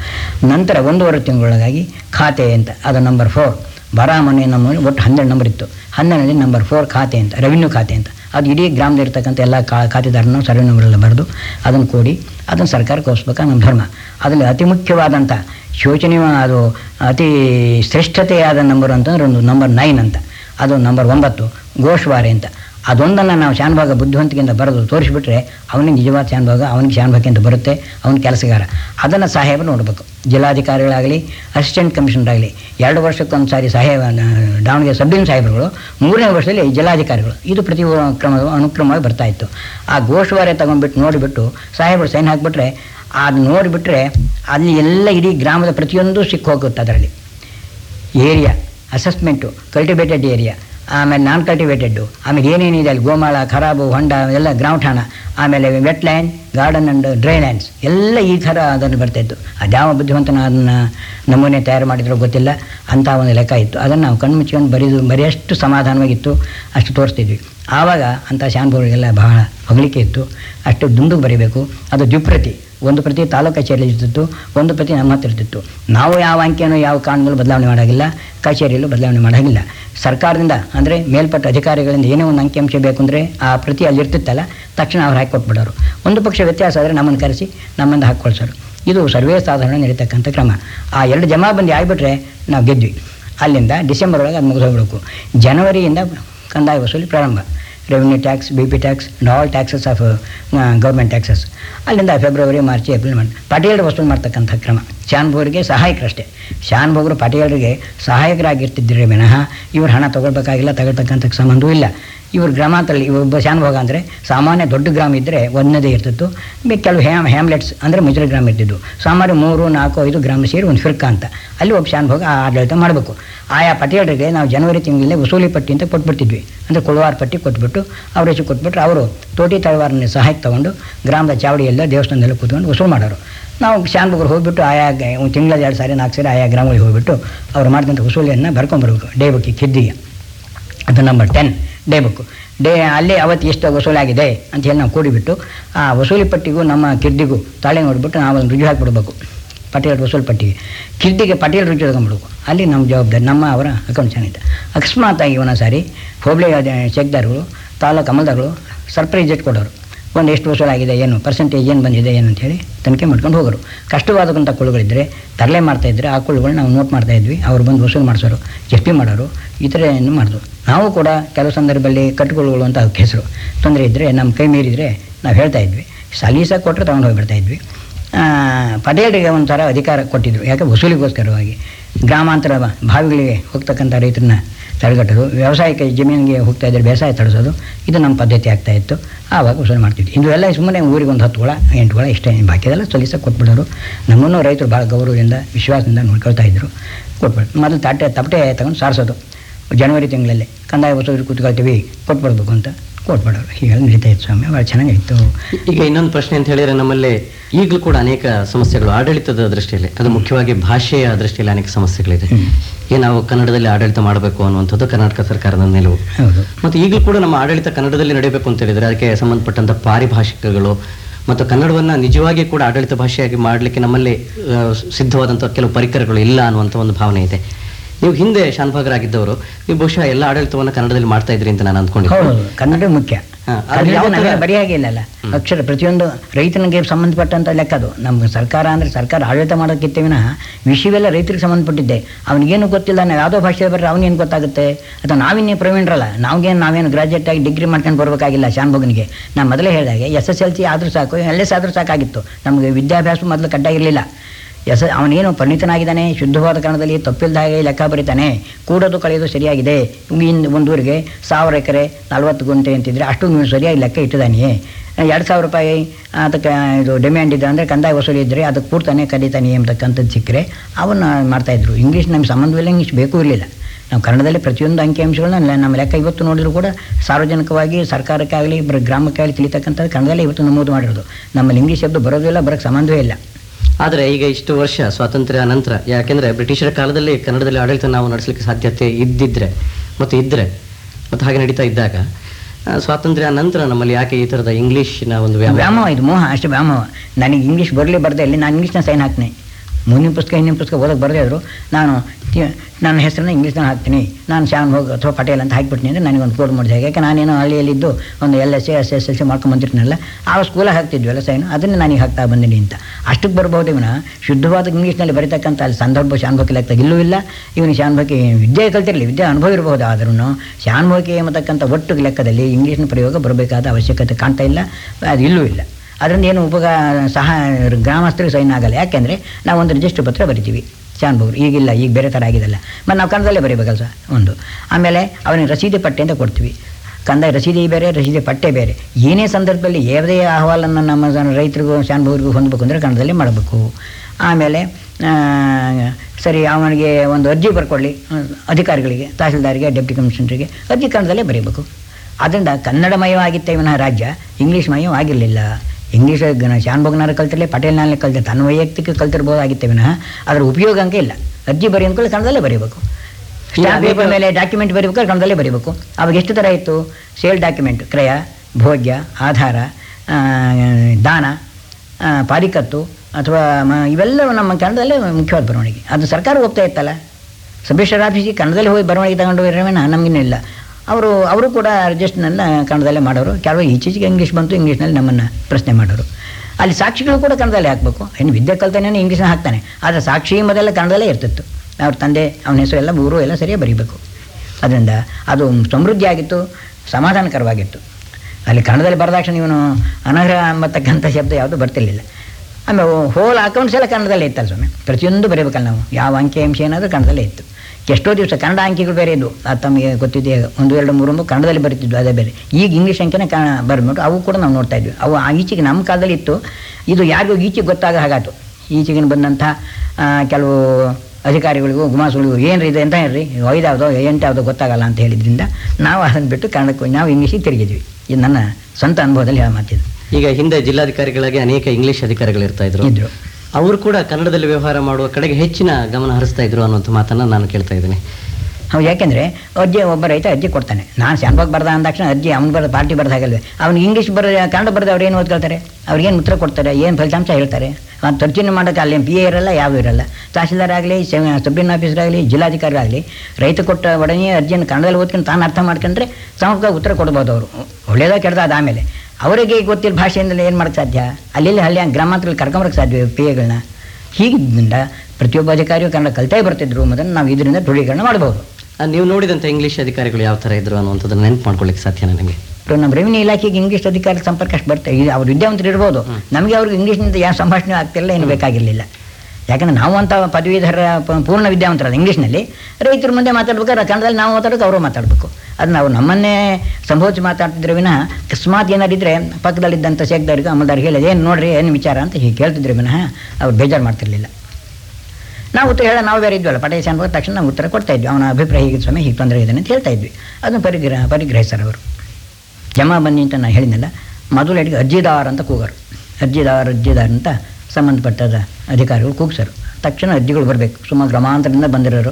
S2: ನಂತರ ಒಂದೂವರೆ ತಿಂಗಳೊಳಗಾಗಿ ಖಾತೆ ಅಂತ, ಅದು ನಂಬರ್ ಫೋರ್ ಬರಾಮನೆ ನಮ್ಮ ಒಟ್ಟು ಹನ್ನೆರಡು ನಂಬರ್ ಇತ್ತು. ಹನ್ನೆರಡರಲ್ಲಿ ನಂಬರ್ ಫೋರ್ ಖಾತೆ ಅಂತ ರೆವಿನ್ಯೂ ಖಾತೆ ಅಂತ. ಅದು ಇಡೀ ಗ್ರಾಮದಲ್ಲಿರ್ತಕ್ಕಂಥ ಎಲ್ಲ ಕಾ ಖಾತೆದಾರನ ಸರ್ವೆ ನಂಬರೆಲ್ಲ ಬರೆದು ಅದನ್ನು ಕೂಡಿ ಅದನ್ನು ಸರ್ಕಾರಕ್ಕೆ ಒಪ್ಪಿಸ್ಬೇಕಾ ನಮ್ಮ ಧರ್ಮ. ಅದರಲ್ಲಿ ಅತಿ ಮುಖ್ಯವಾದಂಥ ಶೋಚನೀಯ ಅದು ಅತಿ ಶ್ರೇಷ್ಠತೆಯಾದ ನಂಬರ್ ಅಂತಂದ್ರೆ ಒಂದು ನಂಬರ್ ನೈನ್ ಅಂತ. ಅದು ನಂಬರ್ ಒಂಬತ್ತು ಗೋಶ್ವಾರೆ ಅಂತ. ಅದೊಂದನ್ನು ನಾವು ಶಾನ್ಭಾಗ ಬುದ್ಧಿವಂತಿಕೆಯಿಂದ ಬರೆದು ತೋರಿಸ್ಬಿಟ್ರೆ ಅವನಿಗೆ ನಿಜವಾದ ಶಾನ್ಭಾಗ, ಅವನಿಗೆ ಶಾನ್ಭಾಗ ಅಂತ ಬರುತ್ತೆ, ಅವನ ಕೆಲಸಗಾರ. ಅದನ್ನು ಸಾಹೇಬರು ನೋಡಬೇಕು. ಜಿಲ್ಲಾಧಿಕಾರಿಗಳಾಗಲಿ ಅಸಿಸ್ಟೆಂಟ್ ಕಮಿಷನರ್ ಆಗಲಿ, ಎರಡು ವರ್ಷಕ್ಕೊಂದು ಸಾರಿ ಸಾಹೇಬ ದಾವಣಗೆರೆ ಸಬ್ಬಿನ ಸಾಹೇಬರುಗಳು, ಮೂರನೇ ವರ್ಷದಲ್ಲಿ ಜಿಲ್ಲಾಧಿಕಾರಿಗಳು. ಇದು ಪ್ರತಿ ಕ್ರಮ, ಅನುಕ್ರಮವಾಗಿ ಬರ್ತಾ ಇತ್ತು. ಆ ಗೋಶ್ವಾರೆ ತಗೊಂಡ್ಬಿಟ್ಟು ನೋಡಿಬಿಟ್ಟು ಸಾಹೇಬರು ಸೈನ್ ಹಾಕಿಬಿಟ್ರೆ ಅದು ನೋಡಿಬಿಟ್ರೆ ಅಲ್ಲಿ ಎಲ್ಲ ಇಡೀ ಗ್ರಾಮದ ಪ್ರತಿಯೊಂದು ಸಿಕ್ಕು ಹೋಗುತ್ತೆ ಅದರಲ್ಲಿ. ಏರಿಯಾ ಅಸೆಸ್ಮೆಂಟು ಕಲ್ಟಿವೇಟೆಡ್ ಏರಿಯಾ ಆಮೇಲೆ ನಾನ್ ಕಲ್ಟಿವೇಟೆಡ್ಡು ಆಮೇಲೆ ಏನೇನಿದೆ ಅಲ್ಲಿ ಗೋಮಾಳ, ಖರಾಬು, ಹೊಂಡ, ಎಲ್ಲ ಗ್ರೌಂಡ್ ಠಾಣ, ಆಮೇಲೆ wetland garden and dry lands ಎಲ್ಲ ಈ ಥರ ಅದನ್ನು ಬರ್ತಾಯಿತ್ತು ಅದ್ಯಾವ ಬುದ್ಧಿವಂತನ ಅದನ್ನು ನಮೂನೆ ತಯಾರು ಮಾಡಿದ್ರೋ ಗೊತ್ತಿಲ್ಲ. ಅಂತ ಒಂದು ಲೆಕ್ಕ ಇತ್ತು. ಅದನ್ನು ನಾವು ಕಣ್ಣು ಮುಚ್ಕೊಂಡು ಬರೆದು, ಬರೆಯಷ್ಟು ಸಮಾಧಾನವಾಗಿತ್ತು. ಅಷ್ಟು ತೋರಿಸ್ತಿದ್ವಿ. ಆವಾಗ ಅಂಥ ಶಾನ್ಭೋಗಳಿಗೆಲ್ಲ ಬಹಳ ಹೊಗಳಿಕೆ ಇತ್ತು. ಅಷ್ಟು ದುಂಡುಗೆ ಬರೀಬೇಕು. ಅದು ದ್ವಿಪ್ರತಿ. ಒಂದು ಪ್ರತಿ ತಾಲೂಕು ಕಚೇರಿಯಲ್ಲಿ ಇರ್ತಿತ್ತು, ಒಂದು ಪ್ರತಿ ನಮ್ಮ ಹತ್ರ ಇರ್ತಿತ್ತು. ನಾವು ಯಾವ ಅಂಕಿಯನ್ನು ಯಾವ ಕಾನೂನುಗಳು ಬದಲಾವಣೆ ಮಾಡಾಗಿಲ್ಲ, ಕಚೇರಿಯಲ್ಲೂ ಬದಲಾವಣೆ ಮಾಡೋಂಗಿಲ್ಲ. ಸರ್ಕಾರದಿಂದ, ಅಂದರೆ ಮೇಲ್ಪಟ್ಟ ಅಧಿಕಾರಿಗಳಿಂದ ಏನೇ ಒಂದು ಅಂಕಿಅಂಶ ಬೇಕು ಅಂದರೆ ಆ ಪ್ರತಿ ಅಲ್ಲಿ ಇರ್ತಿತ್ತಲ್ಲ, ತಕ್ಷಣ ಅವ್ರು ಹಾಕಿಕೊಟ್ಬಿಡೋರು ಒಂದು ಪಕ್ಷ ವ್ಯತ್ಯಾಸ ಆದರೆ ನಮ್ಮನ್ನು ಕರೆಸಿ, ನಮ್ಮನ್ನು ಹಾಕ್ಕೊಳ್ಸೋರು. ಇದು ಸರ್ವೇ ಸಾಧಾರಣ ನಡೀತಕ್ಕಂಥ ಕ್ರಮ. ಆ ಎರಡು ಜಮಾಬಂದಿ ಆಗಿಬಿಟ್ರೆ ನಾವು ಗೆದ್ವಿ. ಅಲ್ಲಿಂದ ಡಿಸೆಂಬರ್ ಒಳಗೆ ಅದು ಮುಗಿದೋಗ್ಬೇಕು ಜನವರಿಯಿಂದ ಕಂದಾಯ ವಸೂಲಿ ಪ್ರಾರಂಭ. Revenue tax B P tax and all taxes of government taxes ಅಲ್ಲಿಂದ ಫೆಬ್ರವರಿ ಮಾರ್ಚ್ ಏಪ್ರಿಲ್ ಮಾಡಿ ಪಟೇಲ್ರು ವಸೂಲು ಮಾಡ್ತಕ್ಕಂಥ ಕ್ರಮ. ಶಾನ್ಭೋಗರಿಗೆ ಸಹಾಯಕರಷ್ಟೇ. ಶಾನ್ಭೋಗರು ಪಟೇಲರಿಗೆ ಸಹಾಯಕರಾಗಿರ್ತಿದ್ದರೆ ವಿನಃ ಇವರು ಹಣ ತಗೊಳ್ಬೇಕಾಗಿಲ್ಲ, ತಗೊಳ್ತಕ್ಕಂಥ ಸಂಬಂಧವೂ ಇಲ್ಲ. ಇವ್ರು ಗ್ರಾಮಾಂತರಲ್ಲಿ ಒಬ್ಬ ಶಾನುಭೋಗ ಅಂದರೆ ಸಾಮಾನ್ಯ ದೊಡ್ಡ ಗ್ರಾಮ ಇದ್ದರೆ ಒಂದನೇದೇ ಇರ್ತಿತ್ತು. ಕೆಲವು ಹ್ಯಾಮ್ ಹ್ಯಾಮ್ಲೆಟ್ಸ್ ಅಂದರೆ ಮುಜರ ಗ್ರಾಮ ಇರ್ತಿದ್ದು ಸಾಮಾನ್ಯ ಮೂರು, ನಾಲ್ಕು, ಐದು ಗ್ರಾಮ ಸೇರಿ ಒಂದು ಫಿರ್ಕ ಅಂತ. ಅಲ್ಲಿ ಒಬ್ಬ ಶಾನುಭೋಗ ಆ ಆಡಳಿತ ಮಾಡಬೇಕು. ಆಯಾ ಪಟೇಲರಿಗೆ ನಾವು ಜನವರಿ ತಿಂಗಳಲ್ಲೇ ವಸೂಲಿ ಪಟ್ಟಿ ಅಂತ ಕೊಟ್ಬಿಡ್ತಿದ್ವಿ. ಅಂದರೆ ಕೊಳುವಾರ ಪಟ್ಟಿ ಕೊಟ್ಬಿಟ್ಟು ಅವ್ರ ಹೆಚ್ಚು ಕೊಟ್ಬಿಟ್ರೆ ಅವರು ತೋಟಿ ತಳವಾರನ ಸಹಾಯಕ್ಕೆ ತಗೊಂಡು ಗ್ರಾಮದ ಚಾವಡಿಯೆಲ್ಲ ದೇವಸ್ಥಾನದಲ್ಲಿ ಕೂತ್ಕೊಂಡು ವಸೂಲು ಮಾಡೋರು. ನಾವು ಶಾನ್ಭೋಗರು ಹೋಗಿಬಿಟ್ಟು ಆಯಾ ಒಂದು ತಿಂಗಳ ಎರಡು ಸಾರಿ, ನಾಲ್ಕು ಸಾರಿ ಆಯಾ ಗ್ರಾಮಗಳಿಗೆ ಹೋಗಿಬಿಟ್ಟು ಅವ್ರು ಮಾಡಿದಂಥ ವಸೂಲಿಯನ್ನು ಬರ್ಕೊಂಬರ್ಬೇಕು. ಡೇ ಬುಕ್ಕಿ ಕಿದ್ದಿಗೆ. ಅದು number ten day book day, ಅಲ್ಲಿ ಅವತ್ತು ಎಷ್ಟು ವಸೂಲಾಗಿದೆ ಅಂತ ಹೇಳಿ ನಾವು ಕೂಡಿಬಿಟ್ಟು, ಆ ವಸೂಲಿ ಪಟ್ಟಿಗೂ ನಮ್ಮ ಕಿರ್ದಿಗೂ ತಾಳೆ ನೋಡಿಬಿಟ್ಟು ನಾವು ಅದನ್ನು ರುಜು ಹಾಕಿಬಿಡ್ಬೇಕು. ಪಟೇಲ್ ವಸೂಲಿ ಪಟ್ಟಿಗೆ. ಕಿರ್ದಿಗೆ ಪಟೇಲ್ ರುಜು ತಗೊಂಡ್ಬಿಡ್ಬೇಕು. ಅಲ್ಲಿ ನಮ್ಮ ಜವಾಬ್ದಾರಿ, ನಮ್ಮ ಅವರ ಅಕೌಂಟ್ ಚೆನ್ನಾಗಿದೆ ಅಕಸ್ಮಾತಾಗಿ ಒಂದೊಂದು ಸಾರಿ ಹೋಬಳಿ ಚೆಕ್ದಾರರು, ತಾಲೂಕು ಅಮಲ್ದಾರ್ಗಳು ಸರ್ಪ್ರೈಸ್ ಜೆಟ್ ಕೊಡೋರು. ಒಂದು ಎಷ್ಟು ಆಗಿದೆ ಏನು ಪರ್ಸೆಂಟೇಜ್ ಏನು ಬಂದಿದೆ, ಏನು ಅಂತೇಳಿ ತನಿಖೆ ಮಾಡ್ಕೊಂಡು ಹೋಗೋರು. ಕಷ್ಟವಾದಕ್ಕಂಥ ಕುಳುಗಳಿದ್ದರೆ ತರಲೆ ಮಾಡ್ತಾಯಿದ್ರೆ ಆ ಕುಳುಗಳು ನಾವು ನೋಟ್ ಮಾಡ್ತಾ ಇದ್ವಿ, ಅವ್ರು ಬಂದು ವಸೂಲು ಮಾಡಿಸೋರು ಪಿ ಮಾಡೋರು, ಈ ಥರ ಏನು ಮಾಡಿದ್ರು ನಾವು ಕೂಡ ಕೆಲವು ಸಂದರ್ಭದಲ್ಲಿ ಕಟ್ಟುಕೊಳ್ಳುಗಳು ಅಂತ ಅದಕ್ಕೆ ಹೆಸರು. ತೊಂದರೆ ಇದ್ದರೆ ನಮ್ಮ ಕೈ ಮೀರಿದರೆ ನಾವು ಹೇಳ್ತಾ ಇದ್ವಿ. ಸಲೀಸ ಕೊಟ್ಟರೆ ತೊಗೊಂಡು ಹೋಗಿಬಿಡ್ತಾ ಇದ್ವಿ. ಪದೇಡಿಗೆ ಒಂಥರ ಅಧಿಕಾರ ಕೊಟ್ಟಿದ್ರು, ಯಾಕೆ ವಸೂಲಿಗೋಸ್ಕರವಾಗಿ. ಗ್ರಾಮಾಂತರ ಬಾವಿಗಳಿಗೆ ಹೋಗ್ತಕ್ಕಂಥ ರೈತರನ್ನ ತಡೆಗಟ್ಟೋದು. ವ್ಯವಸಾಯಕ್ಕೆ ಜಮೀನಿಗೆ ಹೋಗ್ತಾ ಇದ್ದರೆ ಬೇಸಾಯ ತಡಿಸೋದು, ಇದು ನಮ್ಮ ಪದ್ಧತಿ ಆಗ್ತಾ ಇತ್ತು. ಆವಾಗ ಉಸಿರು ಮಾಡ್ತಿದ್ವಿ. ಇದು ಎಲ್ಲ ಸುಮ್ಮನೆ ಊರಿಗೆ ಒಂದು ಹತ್ತು ಹುಳ, ಎಂಟು ಹುಳ ಇಷ್ಟೇ ಬಾಕಿದೆಲ್ಲ ಸಲೀಸ ಕೊಟ್ಬಿಡೋರು. ನಮ್ಮನ್ನು ರೈತರು ಭಾಳ ಗೌರವದಿಂದ, ವಿಶ್ವಾಸದಿಂದ ನೋಡ್ಕೊಳ್ತಾ ಇದ್ದರು ಕೊಟ್ಬಿಡೋದು ಮೊದಲು ತಟ್ಟೆ ತಪಟೆ ತಗೊಂಡು ಸಾರಿಸೋದು. ಜನವರಿ ತಿಂಗಳಲ್ಲಿ ಕಂದಾಯ ವಸೂಲಿ ಕೂತ್ಕೊಳ್ತೀವಿ, ಕೊಟ್ಬಿಡ್ಬೇಕು ಅಂತ. ಕೊಟ್ಬಿಡೋರು ಹೀಗೆಲ್ಲ ನಡೀತಾ ಇತ್ತು ಸ್ವಾಮಿ ಭಾಳ ಚೆನ್ನಾಗಿತ್ತು
S1: ಈಗ ಇನ್ನೊಂದು ಪ್ರಶ್ನೆ ಅಂತ ಹೇಳಿದ್ರೆ ನಮ್ಮಲ್ಲಿ ಈಗಲೂ ಕೂಡ ಅನೇಕ ಸಮಸ್ಯೆಗಳು ಆಡಳಿತದ ದೃಷ್ಟಿಯಲ್ಲಿ ಅದು ಮುಖ್ಯವಾಗಿ ಭಾಷೆಯ ದೃಷ್ಟಿಯಲ್ಲಿ ಅನೇಕ ಸಮಸ್ಯೆಗಳಿದೆ.
S2: ಏನು
S1: ಈಗ ನಾವು ಕನ್ನಡದಲ್ಲಿ ಆಡಳಿತ ಮಾಡಬೇಕು ಅನ್ನುವಂಥದ್ದು ಕರ್ನಾಟಕ ಸರ್ಕಾರದ ನಿಲುವು ಮತ್ತು ಈಗಲೂ ಕೂಡ ನಮ್ಮ ಆಡಳಿತ ಕನ್ನಡದಲ್ಲಿ ನಡೀಬೇಕು ಅಂತ ಹೇಳಿದ್ರೆ ಅದಕ್ಕೆ ಸಂಬಂಧಪಟ್ಟಂಥ ಪಾರಿಭಾಷಿಕಗಳು ಮತ್ತು ಕನ್ನಡವನ್ನ ನಿಜವಾಗಿ ಕೂಡ ಆಡಳಿತ ಭಾಷೆಯಾಗಿ ಮಾಡಲಿಕ್ಕೆ ನಮ್ಮಲ್ಲಿ ಸಿದ್ಧವಾದಂಥ ಕೆಲವು ಪರಿಕರಗಳು ಇಲ್ಲ ಅನ್ನುವಂಥ ಒಂದು ಭಾವನೆ ಇದೆ. ನೀವು ಹಿಂದೆ ಶಾನ್ಭಾಗರಾಗಿದ್ದವರು ನೀವು ಬಹುಶಃ ಎಲ್ಲ ಆಡಳಿತವನ್ನು ಕನ್ನಡದಲ್ಲಿ ಮಾಡ್ತಾ ಇದ್ರಿ ಅಂತ ನಾನು ಅಂದ್ಕೊಂಡಿದ್ದೆ.
S2: ಕನ್ನಡ ಮುಖ್ಯ. ಬರೀ ಹಾಗೆ ಇಲ್ಲಲ್ಲ ಅಕ್ಷರ ಪ್ರತಿಯೊಂದು ರೈತನಿಗೆ ಸಂಬಂಧಪಟ್ಟಂತ ಲೆಕ್ಕ ಅದು. ನಮ್ಮ ಸರ್ಕಾರ ಅಂದ್ರೆ ಸರ್ಕಾರ ಆಡಳಿತ ಮಾಡೋಕ್ಕಿಂತ ವಿನಃ ವಿಷಯವೆಲ್ಲ ರೈತರಿಗೆ ಸಂಬಂಧಪಟ್ಟಿದ್ದೆ. ಅವನಿಗೇನು ಗೊತ್ತಿಲ್ಲ ನಾವು ಯಾವುದೋ ಭಾಷೆ ಬರ್ರೆ ಅವನೇನು ಗೊತ್ತಾಗುತ್ತೆ? ಅಥವಾ ನಾವಿನ್ನೇ ಪ್ರವೀಣರಲ್ಲ ನಾವೇನು ನಾವೇನು ಗ್ರಾಜುಯೇಟ್ ಆಗಿ ಡಿಗ್ರಿ ಮಾಡ್ಕೊಂಡು ಬರಬೇಕಾಗಿಲ್ಲ ಶಾನ್ಭೋಗನಿಗೆ? ನಾನು ಮೊದಲೇ ಹೇಳಿದಾಗೆ ಎಸ್ ಎಸ್ ಎಲ್ ಸಿ ಆದರೂ ಸಾಕು ಎಲ್ ಎಸ್ ಆದರೂ ಸಾಕಾಗಿತ್ತು. ನಮಗೆ ವಿದ್ಯಾಭ್ಯಾಸ ಮೊದಲು ಕಡ್ಡಾಯ ಇರಲಿಲ್ಲ. ಎಸ್ ಅವನೇನು ಪರಿಣಿತನಾಗಿದ್ದಾನೆ, ಶುದ್ಧವಾದ ಕಾರಣದಲ್ಲಿ ತಪ್ಪಿಲ್ಲದ ಹಾಗೆ ಲೆಕ್ಕ ಬರೀತಾನೆ, ಕೂಡೋದು ಕಳೆಯೋದು ಸರಿಯಾಗಿದೆ. ಇನ್ನು ಒಂದೂರಿಗೆ ಸಾವಿರ ಎಕರೆ, ನಲ್ವತ್ತು ಗುಂಟೆ ಅಂತಿದ್ರೆ ಅಷ್ಟು ನೀವು ಸರಿಯಾಗಿ ಲೆಕ್ಕ ಇಟ್ಟಿದ್ದಾನೆಯೇ. ಎರಡು ಸಾವಿರ ರೂಪಾಯಿ ಅದಕ್ಕೆ ಇದು ಡಿಮ್ಯಾಂಡ್ ಇದೆ ಅಂದರೆ ಕಂದಾಯ ವಸೂಲಿ ಇದ್ದರೆ ಅದಕ್ಕೆ ಕೂಡ್ತಾನೆ ಕಲಿತಾನೆ ಎಂಬತಕ್ಕಂಥದ್ದು ಸಿಕ್ಕರೆ ಅವನ್ನ ಮಾಡ್ತಾಯಿದ್ರು ಇಂಗ್ಲೀಷ್ ನಮ್ಗೆ ಸಂಬಂಧವಿಲ್ಲ ಇಂಗ್ಲೀಷ್ ಬೇಕು ಇರಲಿಲ್ಲ. ನಾವು ಕನ್ನಡದಲ್ಲಿ ಪ್ರತಿಯೊಂದು ಅಂಕಿಅಂಶಗಳನ್ನ ನಮ್ಮ ಲೆಕ್ಕ ಇವತ್ತು ನೋಡಿದ್ರು ಕೂಡ ಸಾರ್ವಜನಿಕವಾಗಿ, ಸರ್ಕಾರಕ್ಕಾಗಲಿ ಗ್ರಾಮಕ್ಕಾಗಲಿ ತಿಳಿತಕ್ಕಂಥದ್ದು ಕನ್ನಡದಲ್ಲಿ ಇವತ್ತು ನಮೂದು ಮಾಡಿರೋದು. ನಮ್ಮಲ್ಲಿ ಇಂಗ್ಲೀಷ್ ಶಬ್ದ ಬರೋದಿಲ್ಲ ಬರೋಕ್ಕೆ ಸಂಬಂಧವೇ ಇಲ್ಲ.
S1: ಆದರೆ ಈಗ ಇಷ್ಟು ವರ್ಷ ಸ್ವಾತಂತ್ರ್ಯ ನಂತರ, ಯಾಕೆಂದರೆ ಬ್ರಿಟಿಷರ ಕಾಲದಲ್ಲಿ ಕನ್ನಡದಲ್ಲಿ ಆಡಳಿತ ನಾವು ನಡೆಸಲಿಕ್ಕೆ ಸಾಧ್ಯತೆ ಇದ್ದಿದ್ರೆ, ಮತ್ತು ಇದ್ದರೆ ಮತ್ತು ಹಾಗೆ ನಡೀತಾ ಇದ್ದಾಗ ಸ್ವಾತಂತ್ರ್ಯ ನಂತರ ನಮ್ಮಲ್ಲಿ ಯಾಕೆ ಈ ಥರದ ಇಂಗ್ಲೀಷಿನ ಒಂದು
S2: ವ್ಯಾಮವ ಇದು ಮೋಹ, ಅಷ್ಟೇ ವ್ಯಾಮವ ನನಗೆ ಇಂಗ್ಲೀಷ್ ಬರಲಿ ಬರ್ದೇ ಇಲ್ಲಿ ನಾನು ಇಂಗ್ಲೀಷ್ನ ಸೈನ್ ಹಾಕ್ತೀನಿ. ಮುಂದಿನ ಪುಸ್ತಕ ಹಿಂದಿನ ಪುಸ್ತಕ ಓದಕ್ಕೆ ಬರದೇ ಇದ್ರು, ನಾನು ನನ್ನ ಹೆಸರನ್ನ ಇಂಗ್ಲೀಷ್ನ ಹಾಕ್ತೀನಿ. ನಾನು ಶ್ಯಾಮ್ ಹೋಗಿ ಅಥವಾ ಪಟೇಲ್ ಅಂತ ಹಾಕಿಬಿಟ್ಟಿನಿ ಅಂದರೆ ನನಗೊಂದು ಕೋರ್ ಮಾಡಿದೆ ಯಾಕೆ ನಾನೇನೋ ಹಳ್ಳಿಯಲ್ಲಿದ್ದು ಒಂದು L S S S L C ಮಾಡ್ಕೊಂಡು ಬಂದಿರ್ತೀನಲ್ಲ, ಆ ಸ್ಕೂಲಾಗ ಹಾಕ್ತಿದ್ವಲ್ಲ ಸೈನು, ಅದನ್ನು ನನಗೆ ಹಾಕ್ತಾ ಬಂದೀನಿ ಅಂತ. ಅಷ್ಟಕ್ಕೆ ಬರ್ಬೋದು ಇವನ. ಶುದ್ಧವಾದ ಇಂಗ್ಲೀಷ್ನಲ್ಲಿ ಬರೀತಕ್ಕಂಥ ಅಲ್ಲಿ ಸಂದರ್ಭ ಶಾನ್ಭೋಗಿ ಲೆಕ್ಕ ಇಲ್ಲೂ ಇಲ್ಲ. ಇವನು ಶಾನ್ಭೋಗಿ ವಿದ್ಯೆ ಕಲ್ತಿರಲಿ, ವಿದ್ಯೆ ಅನುಭವ ಇರಬಹುದು ಆದ್ರೂ ಶಾನ್ಭೋಗಿ ಎಂಬತಕ್ಕಂಥ ಒಟ್ಟು ಲೆಕ್ಕದಲ್ಲಿ ಇಂಗ್ಲೀಷ್ನ ಪ್ರಯೋಗ ಬರಬೇಕಾದ ಅವಶ್ಯಕತೆ ಕಾಣ್ತಾ ಇಲ್ಲ, ಅದು ಇಲ್ಲೂ ಇಲ್ಲ. ಅದರಿಂದ ಏನು ಉಪಗ ಸಹ ಗ್ರಾಮಸ್ಥರಿಗೆ ಸೈನ್ ಆಗಲ್ಲ. ಯಾಕೆಂದರೆ ನಾವು ಒಂದು ರಿಜಿಸ್ಟರ್ ಪತ್ರ ಬರಿತೀವಿ ಶಾನ್ಭೋಗ್ರು ಈಗಿಲ್ಲ, ಈಗ ಬೇರೆ ಥರ ಆಗಿದೆಲ್ಲ. ಮತ್ತು ನಾವು ಕನ್ನಡದಲ್ಲೇ ಬರೀಬೇಕಲ್ಲ ಸರ್? ಒಂದು. ಆಮೇಲೆ ಅವನಿಗೆ ರಸೀದಿ ಪಟ್ಟೆ ಕೊಡ್ತೀವಿ. ಕಂದ, ರಸೀದಿ ಬೇರೆ, ರಸೀದಿ ಪಟ್ಟೆ ಬೇರೆ. ಏನೇ ಸಂದರ್ಭದಲ್ಲಿ ಯಾವುದೇ ಅಹವಾಲನ್ನು ನಮ್ಮ ರೈತರಿಗೂ ಶಾನ್ಭೋಗ್ರಿಗೂ ಹೊಂದಬೇಕು ಅಂದರೆ ಕನ್ನಡದಲ್ಲೇ ಮಾಡಬೇಕು. ಆಮೇಲೆ ಸರಿ, ಅವನಿಗೆ ಒಂದು ಅರ್ಜಿ ಬರ್ಕೊಳ್ಳಿ. ಅಧಿಕಾರಿಗಳಿಗೆ, ತಹಸೀಲ್ದಾರಿಗೆ, ಡೆಪ್ಟಿ ಕಮಿಷನರಿಗೆ ಅರ್ಜಿ ಕನ್ನಡದಲ್ಲೇ ಬರೀಬೇಕು. ಅದರಿಂದ ಕನ್ನಡಮಯವಾಗಿತ್ತ ಇವನ ರಾಜ್ಯ, ಇಂಗ್ಲೀಷ್ ಮಯವಾಗಿರಲಿಲ್ಲ. ಇಂಗ್ಲೀಷ್ ಶಾನ್ಭೋಗ್ನಾರು ಕಲ್ತಿರಲಿ ಪಟೇಲ್ನಲ್ಲಿ ಕಲ್ತಿರ್ ತನ್ನ ವೈಯಕ್ತಿಕ ಕಲ್ತಿರ್ಬೋದಾಗಿತ್ತೆ ವಿನಃ ಅದರ ಉಪಯೋಗ ಅಂಗೆ ಇಲ್ಲ. ಅರ್ಜಿ ಬರೀ ಅಂದ್ಕೊಳ್ಳಿ ಕನ್ನಡದಲ್ಲೇ ಬರೀಬೇಕು. ಸ್ಟಾಂಪ್ ಪೇಪರ್ ಮೇಲೆ ಡಾಕ್ಯುಮೆಂಟ್ ಬರೀಬೇಕಾದ್ರೆ ಕನ್ನಡದಲ್ಲೇ ಬರೀಬೇಕು. ಅವಾಗ ಎಷ್ಟು ಥರ ಇತ್ತು? ಸೇಲ್ ಡಾಕ್ಯುಮೆಂಟ್ ಕ್ರಯ ಭೋಗ್ಯ ಆಧಾರ ದಾನ ಪಾರಿಕತ್ತು ಅಥವಾ ಮ- ಇವೆಲ್ಲವೂ ನಮ್ಮ ಕನ್ನಡದಲ್ಲೇ ಮುಖ್ಯವಾದ ಬರವಣಿಗೆ. ಅದು ಸರ್ಕಾರ ಹೋಗ್ತಾ ಇತ್ತಲ್ಲ? ಸಬ್ಮಿಷನ್ ಆಫೀಸಿಗೆ ಕನ್ನಡದಲ್ಲಿ ಹೋಗಿ ಬರವಣಿಗೆ ತಗೊಂಡು ಇರೋವೇನ ನಮಗಿನ್ನಿಲ್ಲ ಅವರು ಅವರು ಕೂಡ ರಿಜಿಸ್ಟ್ರನ್ನ ಕನ್ನಡದಲ್ಲೇ ಮಾಡೋರು. ಕೆಲವು ಈಚೀಚೆಗೆ ಇಂಗ್ಲೀಷ್ ಬಂತು ಇಂಗ್ಲೀಷ್ನಲ್ಲಿ ನಮ್ಮನ್ನು ಪ್ರಶ್ನೆ ಮಾಡೋರು. ಅಲ್ಲಿ ಸಾಕ್ಷಿಗಳು ಕೂಡ ಕನ್ನಡದಲ್ಲೇ ಹಾಕಬೇಕು ಇನ್ನು ವಿದ್ಯೆ ಕಲ್ತಾನೆ ಇಂಗ್ಲೀಷ್ನ ಹಾಕ್ತಾನೆ. ಆದರೆ ಸಾಕ್ಷಿ ಮೊದಲ ಕನ್ನಡದಲ್ಲೇ ಇರ್ತಿತ್ತು. ಅವ್ರ ತಂದೆ, ಅವನ ಹೆಸರು ಎಲ್ಲ ಊರು ಎಲ್ಲ ಸರಿಯಾಗಿ ಬರೀಬೇಕು. ಅದರಿಂದ ಅದು ಸಮೃದ್ಧಿ ಆಗಿತ್ತು, ಸಮಾಧಾನಕರವಾಗಿತ್ತು. ಅಲ್ಲಿ ಕನ್ನಡದಲ್ಲಿ ಬರೆದಾಕ್ಷಣ ಇವನು ಅನರ್ಹ ಎಂಬತಕ್ಕಂಥ ಶಬ್ದ ಯಾವುದು ಬರ್ತಿರ್ಲಿಲ್ಲ. ಆಮೇಲೆ ಹೋಲ್ ಅಕೌಂಟ್ಸ್ ಎಲ್ಲ ಕನ್ನಡದಲ್ಲೇ ಇತ್ತಲ್ಲ ಸ್ವಾಮಿ. ಪ್ರತಿಯೊಂದು ಬರೀಬೇಕಲ್ಲ ನಾವು. ಯಾವ ಅಂಕಿ, ಅಂಶ ಏನಾದರೂ ಕನ್ನಡದಲ್ಲೇ ಇತ್ತು. ಎಷ್ಟೋ ದಿವಸ ಕನ್ನಡ ಅಂಕಿಗಳು ಬೇರೆ ಇದ್ವು. ಅದು ತಮಗೆ ಗೊತ್ತಿದೆ ಒಂದು ಎರಡು ಮೂರು ಒಂದು ಕನ್ನಡದಲ್ಲಿ ಬರೀತಿದ್ವು ಅದೇ ಬೇರೆ. ಈಗ ಇಂಗ್ಲೀಷ್ ಅಂಕಿನ ಕ ಬರ್ಬಿಟ್ಟು ಅವು ಕೂಡ ನಾವು ನೋಡ್ತಾ ಇದ್ವಿ. ಅವು ಆ ಈಚೆಗೆ ನಮ್ಮ ಕಾಲದಲ್ಲಿ ಇತ್ತು. ಇದು ಯಾರಿಗೂ ಈಚೆಗೆ ಗೊತ್ತಾಗ ಹಾಗಾಯಿತು. ಈಚೆಗಿನ ಬಂದಂಥ ಕೆಲವು ಅಧಿಕಾರಿಗಳಿಗೂ ಗುಮಾಸುಗಳಿಗೂ ಏನು ಇದೆ ಅಂತ ಹೇಳ್ರಿ? ಐದು ಯಾವುದೋ ಎಂಟು ಯಾವುದೋ ಗೊತ್ತಾಗಲ್ಲ ಅಂತ ಹೇಳಿದ್ರಿಂದ ನಾವು ಅದನ್ನು ಬಿಟ್ಟು ಕನ್ನಡಕ್ಕೆ ನಾವು ಇಂಗ್ಲೀಷಿಗೆ ತಿರುಗಿದ್ವಿ. ಇದು ನನ್ನ ಸ್ವಂತ ಅನುಭವದಲ್ಲಿ ಹೇಳ ಮಾತಿದ್ದು
S1: ಈಗ ಹಿಂದೆ ಜಿಲ್ಲಾಧಿಕಾರಿಗಳಾಗಿ ಅನೇಕ ಇಂಗ್ಲೀಷ್ ಅಧಿಕಾರಿಗಳು ಇರ್ತಾ ಇದ್ರು. ಅವರು ಕೂಡ ಕನ್ನಡದಲ್ಲಿ ವ್ಯವಹಾರ ಮಾಡುವ ಕಡೆಗೆ ಹೆಚ್ಚಿನ ಗಮನ ಹರಿಸ್ತಾ ಇದ್ರು ಅನ್ನೋಂಥ ಮಾತನ್ನ ನಾನು ಕೇಳ್ತಾ ಇದ್ದೀನಿ.
S2: ಅವು ಯಾಕೆಂದರೆ ಅರ್ಜಿ ಒಬ್ಬ ರೈತ ಅರ್ಜಿ ಕೊಡ್ತಾನೆ. ನಾನು ಶಾನ್ಭಾಗ್ ಬರ್ದ ಅಂದ ತಕ್ಷಣ ಅರ್ಜಿ ಅವ್ನು ಬರೋದು ಪಾರ್ಟಿ ಬರೆದ ಹಾಗಲ್ವೇ? ಅವ್ನು ಇಂಗ್ಲೀಷ್ ಬರ ಕನ್ನಡ ಬರೆದು ಅವ್ರು ಏನು ಓದ್ಕೊಳ್ತಾರೆ? ಅವ್ರಿಗೇನು ಉತ್ತರ ಕೊಡ್ತಾರೆ? ಏನು ಫಲಿತಾಂಶ ಹೇಳ್ತಾರೆ? ಅವ್ನು ತರ್ಜಿನ ಮಾಡೋಕ್ಕೆ ಅಲ್ಲಿ ಪಿ ಎ ಇರಲ್ಲ, ಯಾವ ಇರಲ್ಲ. ತಹಸೀಲ್ದಾರ್ ಆಗಲಿ ಸಬ್ಡಿನ್ ಆಫೀಸರ್ ಆಗಲಿ ಜಿಲ್ಲಾಧಿಕಾರಿ ಆಗಲಿ ರೈತ ಕೊಟ್ಟ ಒಡನೆ ಅರ್ಜಿಯನ್ನು ಕನ್ನಡದಲ್ಲಿ ಓದ್ಕೊಂಡು ತಾನು ಅರ್ಥ ಮಾಡ್ಕೊಂಡ್ರೆ ತಮಗೆ ಉತ್ತರ ಕೊಡ್ಬೋದು ಅವರು. ಒಳ್ಳೆಯದಾಗ ಕೆಡ್ದ ಅದಾದಮೇಲೆ. ಅವರಿಗೆ ಗೊತ್ತಿಲ್ಲ ಭಾಷೆಯಿಂದ ಏನು ಮಾಡೋಕ್ಕೆ ಸಾಧ್ಯ? ಅಲ್ಲಿ ಹಳ್ಳಿ ಗ್ರಾಮಾಂತರಲ್ಲಿ ಕರ್ಕೊಂಬರಕ್ಕೆ ಸಾಧ್ಯ ಪಿ ಎಗಳನ್ನ ಹೀಗಿದ್ದರಿಂದ ಪ್ರತಿಯೊಬ್ಬ ಅಧಿಕಾರಿಯು ಕನ್ನಡ ಕಲಿತೇ ಬರ್ತಿದ್ರು ಮೊದಲು ನಾವು ಇದರಿಂದ ದೃಢೀಕರಣ ಮಾಡ್ಬೋದು.
S1: ಆ, ನೀವು ನೋಡಿದಂಥ ಇಂಗ್ಲೀಷ್ ಅಧಿಕಾರಿಗಳು ಯಾವ ಥರ ಇದ್ರು ಅನ್ನುವಂಥದ್ದನ್ನು ನೆನಪು ಮಾಡ್ಕೊಳ್ಳಿಕ್ಕೆ ಸಾಧ್ಯನಾ ನಿಮಗೆ?
S2: ನಮ್ಮ ರೆವಿನ್ಯೂ ಇಲಾಖೆಗೆ ಇಂಗ್ಲೀಷ್ ಅಧಿಕಾರಿ ಸಂಪರ್ಕ ಅಷ್ಟು ಬರ್ತಾ ಈಗ ಅವ್ರು ವಿದ್ಯಾವಂತರು ಇರ್ಬೋದು. ನಮಗೆ ಅವ್ರಿಗೆ ಇಂಗ್ಲೀಷ್ನಿಂದ ಯಾವ ಸಂಭಾಷಣೆ ಆಗ್ತಿರಲಿಲ್ಲ ಏನು ಬೇಕಾಗಿರಲಿಲ್ಲ. ಯಾಕಂದ್ರೆ ನಾವು ಅಂತ ಪದವೀಧರ ಪೂರ್ಣ ವಿದ್ಯಾವಂತರ ಇಂಗ್ಲೀಷ್ನಲ್ಲಿ ರೈತರ ಮುಂದೆ ಮಾತಾಡ್ಬೇಕಾದ್ರೆ ಕನ್ನಡದಲ್ಲಿ ನಾವು ಮಾತಾಡಬೇಕು ಅವರು ಮಾತಾಡಬೇಕು. ಅದು ನಾವು ನಮ್ಮನ್ನೇ ಸಂಬೋಧಿಸಿ ಮಾತಾಡ್ತಿದ್ರೆ ವಿನಃ ಅಕಸ್ಮಾತ್ ಏನಾರಿದ್ರೆ ಪಕ್ಕದಲ್ಲಿದ್ದಂಥ ಶೇಖದವ್ರಿಗೆ ಅಮಲ್ದಾರಿಗೆ ಹೇಳಿದೆ, ಏನು ನೋಡ್ರಿ, ಏನು ವಿಚಾರ? ಅಂತ ಹೀಗೆ ಕೇಳ್ತಿದ್ರೆ ವಿನಃ ಅವ್ರು ಬೇಜಾರು ಮಾಡ್ತಿರ್ಲಿಲ್ಲ. ನಾವು ಉತ್ತರ ಹೇಳ ನಾವು ಬೇರೆ ಇದ್ವಲ್ಲ ಪಟೇಶ ಅನ್ಬೋದ ತಕ್ಷಣ ನಾವು ಉತ್ತರ ಕೊಡ್ತಾ ಇದ್ವಿ. ಅವನ ಅಭಿಪ್ರಾಯ ಹೀಗೆ, ಸ್ವಾಮಿ, ಹೀಗೆ ತೊಂದರೆ ಇದೆ ಅಂತ ಹೇಳ್ತಾ ಇದ್ವಿ. ಅದನ್ನು ಪರಿಗ್ರಹ ಪರಿಗ್ರಹಿಸ್ತಾರೆ ಅವರು. ಜಮಾ ಬನ್ನಿ ಅಂತ ನಾನು ಹೇಳಿದ್ನಲ್ಲ, ಮೊದಲು ಅರ್ಜಿದಾರ್ ಅಂತ ಕೂಗರು. ಅರ್ಜಿದಾರ್ ಅರ್ಜಿದಾರ್ ಅಂತ ಸಂಬಂಧಪಟ್ಟದ ಅಧಿಕಾರಿಗಳು ಕೂಗ್ಸರು. ತಕ್ಷಣ ಅರ್ಜಿಗಳು ಬರಬೇಕು. ಸುಮಾರು ಗ್ರಾಮಾಂತರದಿಂದ ಬಂದಿರೋರು.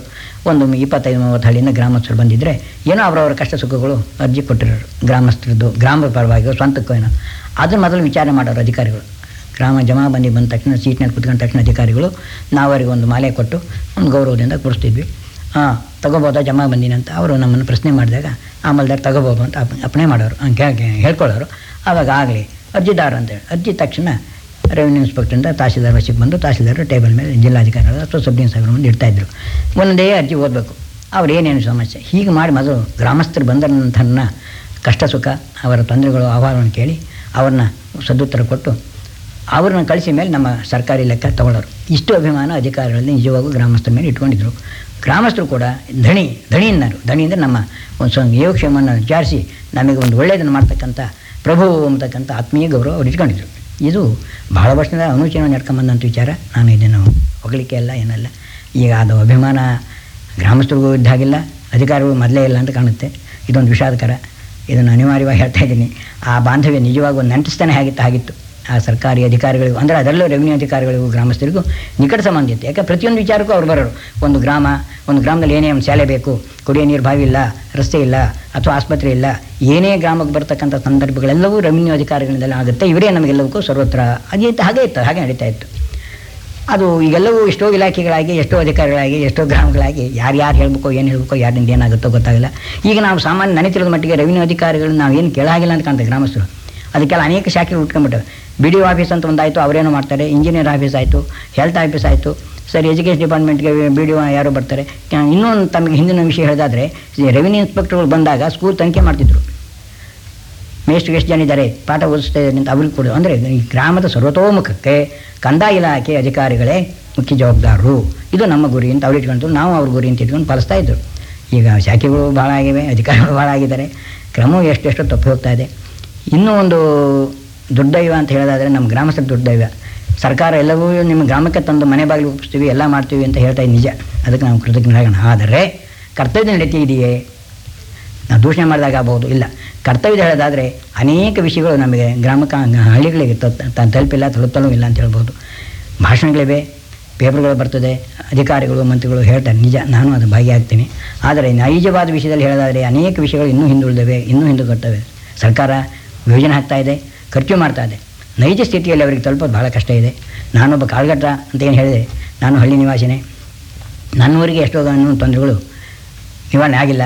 S2: ಒಂದು ಇಪ್ಪತ್ತೈದು, ಮೂವತ್ತು ಹಳ್ಳಿಯಿಂದ ಗ್ರಾಮಸ್ಥರು ಬಂದಿದ್ದರೆ ಏನೋ ಅವರವರ ಕಷ್ಟ ಸುಖಗಳು ಅರ್ಜಿ ಕೊಟ್ಟಿರೋರು. ಗ್ರಾಮಸ್ಥರದ್ದು ಗ್ರಾಮ ಪರವಾಗಿ ಸ್ವಂತಕ್ಕೂ ಏನೋ. ಅದನ್ನು ಮೊದಲು ವಿಚಾರ ಮಾಡೋರು ಅಧಿಕಾರಿಗಳು. ಗ್ರಾಮ ಜಮಾಬಂದಿ ಬಂದ ತಕ್ಷಣ ಸೀಟ್ನಲ್ಲಿ ಕುತ್ಕೊಂಡ ತಕ್ಷಣ ಅಧಿಕಾರಿಗಳು ನಾವು ಅವರಿಗೆ ಒಂದು ಮಾಲೆ ಕೊಟ್ಟು ಒಂದು ಗೌರವದಿಂದ ಕೊಡಿಸ್ತಿದ್ವಿ. ಹಾಂ ತಗೋಬೋದಾ ಜಮಾಬಂದಿನ ಅಂತ ಅವರು ನಮ್ಮನ್ನು ಪ್ರಶ್ನೆ ಮಾಡಿದಾಗ ಆಮೇಲೆ ತಗೋಬೋದು ಅಂತ ಅಪ್, ಅಪ್ಪಣೆ ಮಾಡೋರು. ಹೇಳ್ಕೊಳ್ಳೋರು. ಆವಾಗ ಆಗಲಿ, ಅರ್ಜಿದಾರ ಅಂತೇಳಿ. ಅರ್ಜಿ ತಕ್ಷಣ ರೆವಿನ್ಯೂ ಇನ್ಸ್ಪೆಕ್ಟರಿಂದ ತಹಸೀಲ್ದಾರ್ ವಶಕ್ಕೆ ಬಂದು ತಹಸೀಲ್ದಾರ್ ಟೇಬಲ್ ಮೇಲೆ ಜಿಲ್ಲಾಧಿಕಾರಿಗಳು ಅಥವಾ ಸಬ್ ಇನ್ಸ್ಪೆಕ್ಟರ್ ಮುಂದೆ ಇಡ್ತಾಯಿದ್ರು ಒಂದೇ ಅರ್ಜಿ ಓದಬೇಕು. ಅವ್ರು ಏನೇನು ಸಮಸ್ಯೆ? ಹೀಗೆ ಮಾಡಿ ಮೊದಲು ಗ್ರಾಮಸ್ಥರು ಬಂದಂಥನ್ನ ಕಷ್ಟ ಸುಖ, ಅವರ ತೊಂದರೆಗಳು, ಆಹ್ವಾನವನ್ನು ಕೇಳಿ ಅವ್ರನ್ನ ಸದುತ್ತರ ಕೊಟ್ಟು ಅವ್ರನ್ನ ಕಳಿಸಿದ ಮೇಲೆ ನಮ್ಮ ಸರ್ಕಾರಿ ಲೆಕ್ಕ ತಗೊಳ್ಳೋರು. ಇಷ್ಟು ಅಭಿಮಾನ ಅಧಿಕಾರಿಗಳಲ್ಲಿ ನಿಜವಾಗೂ ಗ್ರಾಮಸ್ಥರ ಮೇಲೆ ಇಟ್ಕೊಂಡಿದ್ರು. ಗ್ರಾಮಸ್ಥರು ಕೂಡ ಧಣಿ ಧಣಿ ಅನ್ನೋರು ಧಣಿ ನಮ್ಮ ಒಂದು ಸ್ವ, ಯೋಗಕ್ಷೇಮವನ್ನು ವಿಚಾರಿಸಿ ನಮಗೆ ಒಂದು ಒಳ್ಳೆಯದನ್ನು ಮಾಡ್ತಕ್ಕಂಥ ಪ್ರಭು ಅಂತಕ್ಕಂಥ ಆತ್ಮೀಯ ಗೌರವ ಅವ್ರು ಇಟ್ಕೊಂಡಿದ್ರು. ಇದು ಬಹಳ ವರ್ಷದ ಅನುಚನ ನಡ್ಕೊಂಬಂದಂಥ ವಿಚಾರ. ನಾನು ಇದನ್ನು ಹೊಗಳಿಕೆ ಅಲ್ಲ, ಏನಲ್ಲ. ಈಗ ಅದು ಅಭಿಮಾನ ಗ್ರಾಮಸ್ಥರಿಗೂ ಇದ್ದಾಗಿಲ್ಲ ಅಧಿಕಾರಿಗಳು ಮೊದಲೇ ಇಲ್ಲ ಅಂತ ಕಾಣುತ್ತೆ. ಇದೊಂದು ವಿಷಾದಕರ. ಇದನ್ನು ಅನಿವಾರ್ಯವಾಗಿ ಹೇಳ್ತಾ ಇದ್ದೀನಿ. ಆ ಬಾಂಧವ್ಯ ನಿಜವಾಗೂ ನಂಟಿಸ್ತಾನೆ ಆಗಿತ್ತು ಆಗಿತ್ತು. ಆ ಸರ್ಕಾರಿ ಅಧಿಕಾರಿಗಳಿಗೂ, ಅಂದರೆ ಅದರಲ್ಲೂ ರೆವಿನ್ಯೂ ಅಧಿಕಾರಿಗಳಿಗೂ, ಗ್ರಾಮಸ್ಥರಿಗೂ ನಿಕಟ ಸಂಬಂಧ ಇತ್ತು ಯಾಕೆ? ಪ್ರತಿಯೊಂದು ವಿಚಾರಕ್ಕೂ ಅವ್ರು ಬರೋರು. ಒಂದು ಗ್ರಾಮ, ಒಂದು ಗ್ರಾಮದಲ್ಲಿ ಏನೇ ಒಂದು ಶಾಲೆ ಬೇಕು, ಕುಡಿಯೋ ನೀರು ಬಾವಿ ಇಲ್ಲ, ರಸ್ತೆ ಇಲ್ಲ, ಅಥವಾ ಆಸ್ಪತ್ರೆ ಇಲ್ಲ, ಏನೇ ಗ್ರಾಮಕ್ಕೆ ಬರ್ತಕ್ಕಂಥ ಸಂದರ್ಭಗಳೆಲ್ಲವೂ ರೆವಿನ್ಯೂ ಅಧಿಕಾರಿಗಳಿಂದಲೇ ಆಗುತ್ತೆ. ಇವರೇ ನಮಗೆಲ್ಲವಕ್ಕೂ ಸರ್ವತ್ರ ಅದೇ ಹಾಗೆ ಇತ್ತು, ಹಾಗೆ ನಡೀತಾ ಇತ್ತು. ಅದು ಈಗೆಲ್ಲವೂ ಎಷ್ಟೋ ಇಲಾಖೆಗಳಾಗಿ, ಎಷ್ಟೋ ಅಧಿಕಾರಿಗಳಾಗಿ, ಎಷ್ಟೋ ಗ್ರಾಮಗಳಾಗಿ, ಯಾರು ಯಾರು ಹೇಳಬೇಕು, ಏನು ಹೇಳ್ಬೇಕೋ ಯಾರಿಂದ ಏನಾಗುತ್ತೋ ಗೊತ್ತಾಗಿಲ್ಲ. ಈಗ ನಾವು ಸಾಮಾನ್ಯ ನನಗೆ ಮಟ್ಟಿಗೆ ರೆವಿನ್ಯೂ ಅಧಿಕಾರಿಗಳನ್ನ ನಾವು ಏನು ಕೇಳಾಗಿಲ್ಲ ಅಂತ ಕಾಣ್ತೇವೆ ಗ್ರಾಮಸ್ಥರು. ಅದಕ್ಕೆಲ್ಲ ಅನೇಕ ಶಾಖೆಗಳು ಉಟ್ಕೊಂಡ್ಬಿಟ್ಟವೆ. ಬಿ ಡಿ ಒ ಆಫೀಸ್ ಅಂತ ಒಂದಾಯಿತು, ಅವರೇನು ಮಾಡ್ತಾರೆ? ಇಂಜಿನಿಯರ್ ಆಫೀಸ್ ಆಯಿತು ಹೆಲ್ತ್ ಆಫೀಸ್ ಆಯಿತು. ಸರ್ ಎಜುಕೇಷನ್ ಡಿಪಾರ್ಟ್ಮೆಂಟ್ಗೆ ಬಿ ಡಿ ಒ ಯಾರು ಬರ್ತಾರೆ. ಇನ್ನೊಂದು ತಮಗೆ ಹಿಂದಿನ ವಿಷಯ ಹೇಳಿದಾದರೆ ರೆವಿನ್ಯೂ ಇನ್ಸ್ಪೆಕ್ಟರ್ಗಳು ಬಂದಾಗ ಸ್ಕೂಲ್ ತನಿಖೆ ಮಾಡ್ತಿದ್ರು. ಮೇಷ್ಟ್ರು ಎಷ್ಟು ಜನ ಇದ್ದಾರೆ? ಪಾಠ ಓದಿಸ್ತಾ ಇದ್ದಾರೆ ಅಂತ ಅವ್ರಿಗೆ ಕೊಡೋದು ಅಂದರೆ ಈ ಗ್ರಾಮದ ಸರ್ವತೋಮುಖಕ್ಕೆ ಕಂದಾಯ ಇಲಾಖೆ ಅಧಿಕಾರಿಗಳೇ ಮುಖ್ಯ ಜವಾಬ್ದಾರರು. ಇದು ನಮ್ಮ ಗುರಿ ಅಂತ ಅವ್ರು ಇಟ್ಕೊಂಡು ನಾವು ಅವ್ರ ಗುರಿ ಅಂತ ಇಟ್ಕೊಂಡು ಪಾಲಿಸ್ತಾ ಇದ್ದರು ಈಗ ಶಾಖೆಗಳು ಭಾಳ ಆಗಿವೆ, ಅಧಿಕಾರಿಗಳು ಭಾಳ ಆಗಿದ್ದಾರೆ. ಕ್ರಮವು ಎಷ್ಟೆಷ್ಟು ತಪ್ಪಿ ಹೋಗ್ತಾ ಇದೆ. ಇನ್ನೂ ಒಂದು ದುರ್ದೈವ ಅಂತ ಹೇಳೋದಾದರೆ ನಮ್ಮ ಗ್ರಾಮಸ್ಥರ ದುರ್ದೈವ. ಸರ್ಕಾರ ಎಲ್ಲವೂ ನಿಮ್ಮ ಗ್ರಾಮಕ್ಕೆ ತಂದು ಮನೆ ಬಾಗಿಲು ಒಪ್ಪಿಸ್ತೀವಿ ಎಲ್ಲ ಮಾಡ್ತೀವಿ ಅಂತ ಹೇಳ್ತಾ ನಿಜ. ಅದಕ್ಕೆ ನಾವು ಕೃತಜ್ಞರಾಗೋಣ. ಆದರೆ ಕರ್ತವ್ಯದ ನಡೀತಿ ಇದೆಯೇ? ನಾವು ದೂಷಣೆ ಮಾಡಿದಾಗ ಆಗ್ಬೋದು ಇಲ್ಲ. ಕರ್ತವ್ಯದ ಹೇಳೋದಾದರೆ ಅನೇಕ ವಿಷಯಗಳು ನಮಗೆ ಗ್ರಾಮಕ್ಕೆ ಹಳ್ಳಿಗಳಿಗೆ ತಲುಪಿಲ್ಲ ತಲುಪಲು ಇಲ್ಲ ಅಂತ ಹೇಳ್ಬೋದು ಭಾಷಣಗಳಿವೆ, ಪೇಪರ್ಗಳು ಬರ್ತದೆ, ಅಧಿಕಾರಿಗಳು, ಮಂತ್ರಿಗಳು ಹೇಳ್ತಾರೆ ನಿಜ, ನಾನು ಅದು ಭಾಗಿಯಾಗ್ತೀನಿ ಆದರೆ ನೈಜವಾದ ವಿಷಯದಲ್ಲಿ ಹೇಳೋದಾದರೆ ಅನೇಕ ವಿಷಯಗಳು ಇನ್ನೂ ಹಿಂದುಳಿದವೆ, ಇನ್ನೂ ಹಿಂದೆ ಸರ್ಕಾರ ಯೋಜನೆ ಹಾಕ್ತಾ ಖರ್ಚು ಮಾಡ್ತಾ ಇದೆ. ನೈಜ ಸ್ಥಿತಿಯಲ್ಲಿ ಅವರಿಗೆ ತಲುಪೋದು ಭಾಳ ಕಷ್ಟ ಇದೆ. ನಾನೊಬ್ಬ ಕಾಳ್ಗಟ್ಟ ಅಂತ ಏನು ಹೇಳಿದೆ? ನಾನು ಹಳ್ಳಿ ನಿವಾಸಿನೇ. ನನ್ನವರಿಗೆ ಎಷ್ಟೋ ಅನ್ನೋ ತೊಂದರೆಗಳು ನಿವಾರಣೆ ಆಗಿಲ್ಲ.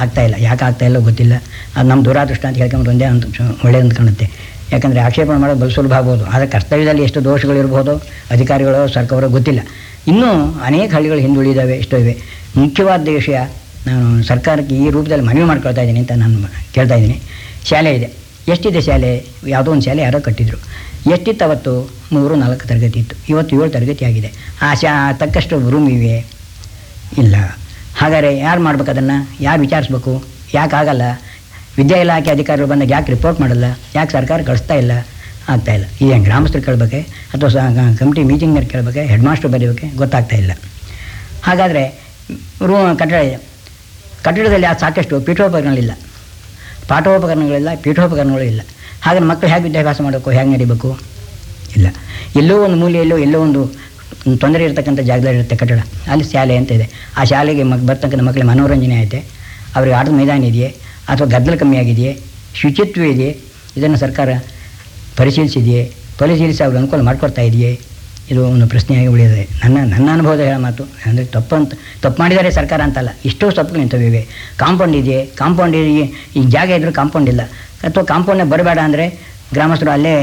S2: ಆಗ್ತಾಯಿಲ್ಲ ಯಾಕೆ ಆಗ್ತಾಯಿಲ್ಲ ಗೊತ್ತಿಲ್ಲ. ಅದು ನಮ್ಮ ದುರಾದೃಷ್ಟ ಅಂತ ಹೇಳ್ಕೊಂಡು ಒಂದೇ ಅಂತ ಒಳ್ಳೆಯದು ಕಾಣುತ್ತೆ. ಯಾಕಂದರೆ ಆಕ್ಷೇಪಣೆ ಮಾಡೋದು ಬಲು ಸುಲಭ ಆಗ್ಬೋದು. ಆದರೆ ಕರ್ತವ್ಯದಲ್ಲಿ ಎಷ್ಟು ದೋಷಗಳಿರ್ಬೋದು ಅಧಿಕಾರಿಗಳು ಸರ್ಕಾರ ಗೊತ್ತಿಲ್ಲ. ಇನ್ನೂ ಅನೇಕ ಹಳ್ಳಿಗಳು ಹಿಂದುಳಿದಾವೆ, ಎಷ್ಟೋ ಇವೆ. ಮುಖ್ಯವಾದ ವಿಷಯ ನಾನು ಸರ್ಕಾರಕ್ಕೆ ಈ ರೂಪದಲ್ಲಿ ಮನವಿ ಮಾಡ್ಕೊಳ್ತಾ ಇದ್ದೀನಿ ಅಂತ ನಾನು ಕೇಳ್ತಾ ಇದ್ದೀನಿ. ಶಾಲೆ ಇದೆ. ಎಷ್ಟಿದೆ ಶಾಲೆ? ಯಾವುದೋ ಒಂದು ಶಾಲೆ ಯಾರೋ ಕಟ್ಟಿದ್ರು. ಎಷ್ಟಿತ್ತು ಅವತ್ತು? ಮೂರು, ನಾಲ್ಕು ತರಗತಿ ಇತ್ತು. ಇವತ್ತು ಏಳು ತರಗತಿ ಆಗಿದೆ. ಆ ಶಾ, ತಕ್ಕಷ್ಟು ರೂಮ್ ಇವೆ. ಇಲ್ಲ. ಹಾಗಾದರೆ ಯಾರು ಮಾಡ್ಬೇಕು ಅದನ್ನು? ಯಾರು ವಿಚಾರಿಸ್ಬೇಕು? ಯಾಕೆ ಆಗಲ್ಲ? ವಿದ್ಯಾ ಇಲಾಖೆ ಅಧಿಕಾರಿಗಳು ಬಂದಾಗ ಯಾಕೆ ರಿಪೋರ್ಟ್ ಮಾಡಲ್ಲ? ಯಾಕೆ ಸರ್ಕಾರ ಕಳಿಸ್ತಾ ಇಲ್ಲ? ಆಗ್ತಾ ಇಲ್ಲ. ಈಗ ಗ್ರಾಮಸ್ಥರು ಕೇಳಬೇಕೆ? ಅಥವಾ ಸ ಕಮಿಟಿ ಮೀಟಿಂಗ್ನಲ್ಲಿ ಕೇಳಬೇಕೆ? ಹೆಡ್ ಮಾಸ್ಟರ್ ಬರೀಬೇಕೆ ಗೊತ್ತಾಗ್ತಾ ಇಲ್ಲ. ಹಾಗಾದರೆ ರೂ ಕಟ್ಟಡ ಕಟ್ಟಡದಲ್ಲಿ ಅದು ಸಾಕಷ್ಟು ಪೀಠೋಪಕರಣಗಳಿಲ್ಲ. ಪಾಠೋಪಕರಣಗಳಿಲ್ಲ, ಪೀಠೋಪಕರಣಗಳು ಇಲ್ಲ. ಹಾಗೆ ಮಕ್ಕಳು ಹೇಗೆ ವಿದ್ಯಾಭ್ಯಾಸ ಮಾಡಬೇಕು, ಹೇಗೆ ನಡಿಬೇಕು? ಇಲ್ಲ. ಎಲ್ಲೋ ಒಂದು ಮೂಲೆಯಲ್ಲೋ, ಎಲ್ಲೋ ಒಂದು ತೊಂದರೆ ಇರತಕ್ಕಂಥ ಜಾಗದಲ್ಲಿ ಇರುತ್ತೆ ಕಟ್ಟಡ. ಅಲ್ಲಿ ಶಾಲೆ ಅಂತ ಇದೆ. ಆ ಶಾಲೆಗೆ ಮಕ್, ಬರ್ತಕ್ಕಂಥ ಮಕ್ಕಳಿಗೆ ಮನೋರಂಜನೆ ಐತೆ ಅವರಿಗೆ ಆಟದ ಮೈದಾನ ಇದೆಯೇ? ಅಥವಾ ಗದ್ದಲ ಕಮ್ಮಿ ಆಗಿದೆಯೇ? ಶುಚಿತ್ವ ಇದೆಯೇ? ಇದನ್ನು ಸರ್ಕಾರ ಪರಿಶೀಲಿಸಿದೆಯೇ? ಪರಿಶೀಲಿಸಿ ಅವ್ರಿಗೆ ಅನುಕೂಲ ಮಾಡಿಕೊಡ್ತಾ ಇದೆಯೇ? ಇದು ಒಂದು ಪ್ರಶ್ನೆಯಾಗಿ ಉಳಿದಿದೆ. ನನ್ನ ನನ್ನ ಅನುಭವದ ಹೇಳೋ ಮಾತು, ಅಂದರೆ ತಪ್ಪು ಅಂತ ತಪ್ಪು ಮಾಡಿದರೆ ಸರ್ಕಾರ ಅಂತಲ್ಲ ಇಷ್ಟೋ ತಪ್ಪುಗಳು ನಿಂತವಿವೆ ಕಾಂಪೌಂಡ್ ಇದೆಯೇ? ಕಾಂಪೌಂಡ್ ಇದೆಯೇ ಈ ಜಾಗ ಇದ್ದರೂ ಕಾಂಪೌಂಡ್ ಇಲ್ಲ. ಅಥವಾ ಕಾಂಪೌಂಡ್ನ ಬರಬೇಡ ಅಂದರೆ ಗ್ರಾಮಸ್ಥರು ಅಲ್ಲೇ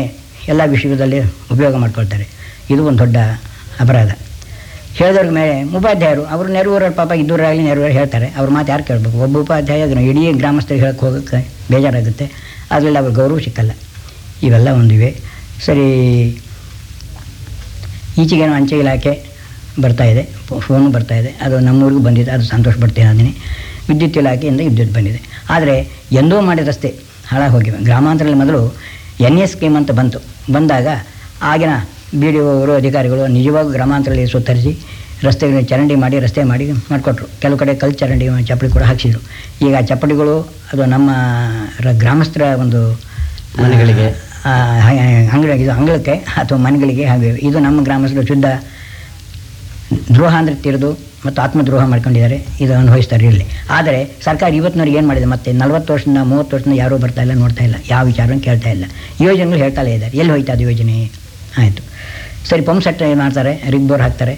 S2: ಎಲ್ಲ ವಿಷಯದಲ್ಲಿ ಉಪಯೋಗ ಮಾಡ್ಕೊಳ್ತಾರೆ. ಇದು ಒಂದು ದೊಡ್ಡ ಅಪರಾಧ. ಹೇಳಿದವ್ರ ಮೇಲೆ ಉಪಾಧ್ಯಾಯರು ಅವರು ನೆರವೂರಲ್ಲಿ ಪಾಪ ಇದ್ದೂರಾಗಲಿ ನೆರವೇರು ಹೇಳ್ತಾರೆ. ಅವ್ರ ಮಾತು ಯಾರು ಕೇಳಬೇಕು? ಒಬ್ಬ ಉಪಾಧ್ಯಾಯ ಅದನ್ನು ಇಡೀ ಗ್ರಾಮಸ್ಥರಿಗೆ ಹೇಳಕ್ಕೆ ಹೋಗೋಕ್ಕೆ ಬೇಜಾರಾಗುತ್ತೆ. ಅದರಲ್ಲಿ ಅವ್ರ ಗೌರವ ಸಿಕ್ಕಲ್ಲ. ಇವೆಲ್ಲ ಒಂದಿವೆ. ಸರಿ ಈಚೆಗೇನು ಅಂಚೆ ಇಲಾಖೆ ಬರ್ತಾ ಇದೆ ಫೋನು ಬರ್ತಾಯಿದೆ ಅದು ನಮ್ಮೂರಿಗೂ ಬಂದಿದೆ, ಅದು ಸಂತೋಷ ಪಡ್ತೀನಿ ಅದನ್ನೇ ವಿದ್ಯುತ್ ಇಲಾಖೆಯಿಂದ ವಿದ್ಯುತ್ ಬಂದಿದೆ. ಆದರೆ ಎಂದೋ ಮಾಡಿದ ರಸ್ತೆ ಹಾಳಾಗಿ ಹೋಗಿವೆ ಗ್ರಾಮಾಂತರದಲ್ಲಿ ಮೊದಲು ಎನ್ ಎಸ್ ಸ್ಕೀಮ್ ಅಂತ ಬಂತು. ಬಂದಾಗ ಆಗಿನ ಬಿ ಡಿ ಅವರು, ಅಧಿಕಾರಿಗಳು ನಿಜವಾಗೂ ಗ್ರಾಮಾಂತರದಲ್ಲಿ ಸುತ್ತರಿಸಿ ರಸ್ತೆಗಳನ್ನ ಚರಂಡಿ ಮಾಡಿ, ರಸ್ತೆ ಮಾಡಿ ಮಾಡಿಕೊಟ್ರು. ಕೆಲವು ಕಡೆ ಕಲ್ಲು ಚರಂಡಿ ಚಪ್ಪಡಿ ಕೂಡ ಹಾಕಿಸಿದರು. ಈಗ ಚಪ್ಪಡಿಗಳು ಅದು ನಮ್ಮ ಗ್ರಾಮಸ್ಥರ ಒಂದು
S1: ಮನೆಗಳಿಗೆ.
S2: ಅಂಗಳ ಇದು ಅಂಗಳಕ್ಕೆ ಅಥವಾ ಮನೆಗಳಿಗೆ ಹಾಗೆ ಇದು ನಮ್ಮ ಗ್ರಾಮಸ್ಥರು ಶುದ್ಧ ದ್ರೋಹ ಅಂದರೆ ತಿರಿದು ಮತ್ತು ಆತ್ಮದ್ರೋಹ ಮಾಡ್ಕೊಂಡಿದ್ದಾರೆ. ಇದು ಅನುಭವಿಸ್ತಾರೆ ಇರಲಿ ಆದರೆ ಸರ್ಕಾರ ಇವತ್ತಿನವ್ರಿಗೆ ಏನು ಮಾಡಿದೆ ಮತ್ತೆ? ನಲವತ್ತು ವರ್ಷದಿಂದ, ಮೂವತ್ತು ವರ್ಷದಿಂದ ಯಾರೂ ಬರ್ತಾ ಇಲ್ಲ, ನೋಡ್ತಾ ಇಲ್ಲ. ಯಾವ ವಿಚಾರವನ್ನು ಕೇಳ್ತಾ ಇಲ್ಲ. ಯೋಜನೆಗಳು ಹೇಳ್ತಾಲೇ ಇದ್ದಾರೆ. ಎಲ್ಲಿ ಹೋಯ್ತಾ ಅದು ಯೋಜನೆ? ಆಯಿತು. ಸರಿ, ಪಂಪ್ ಸೆಟ್ ಮಾಡ್ತಾರೆ, ರಿಗ್ ಬೋರ್ ಹಾಕ್ತಾರೆ.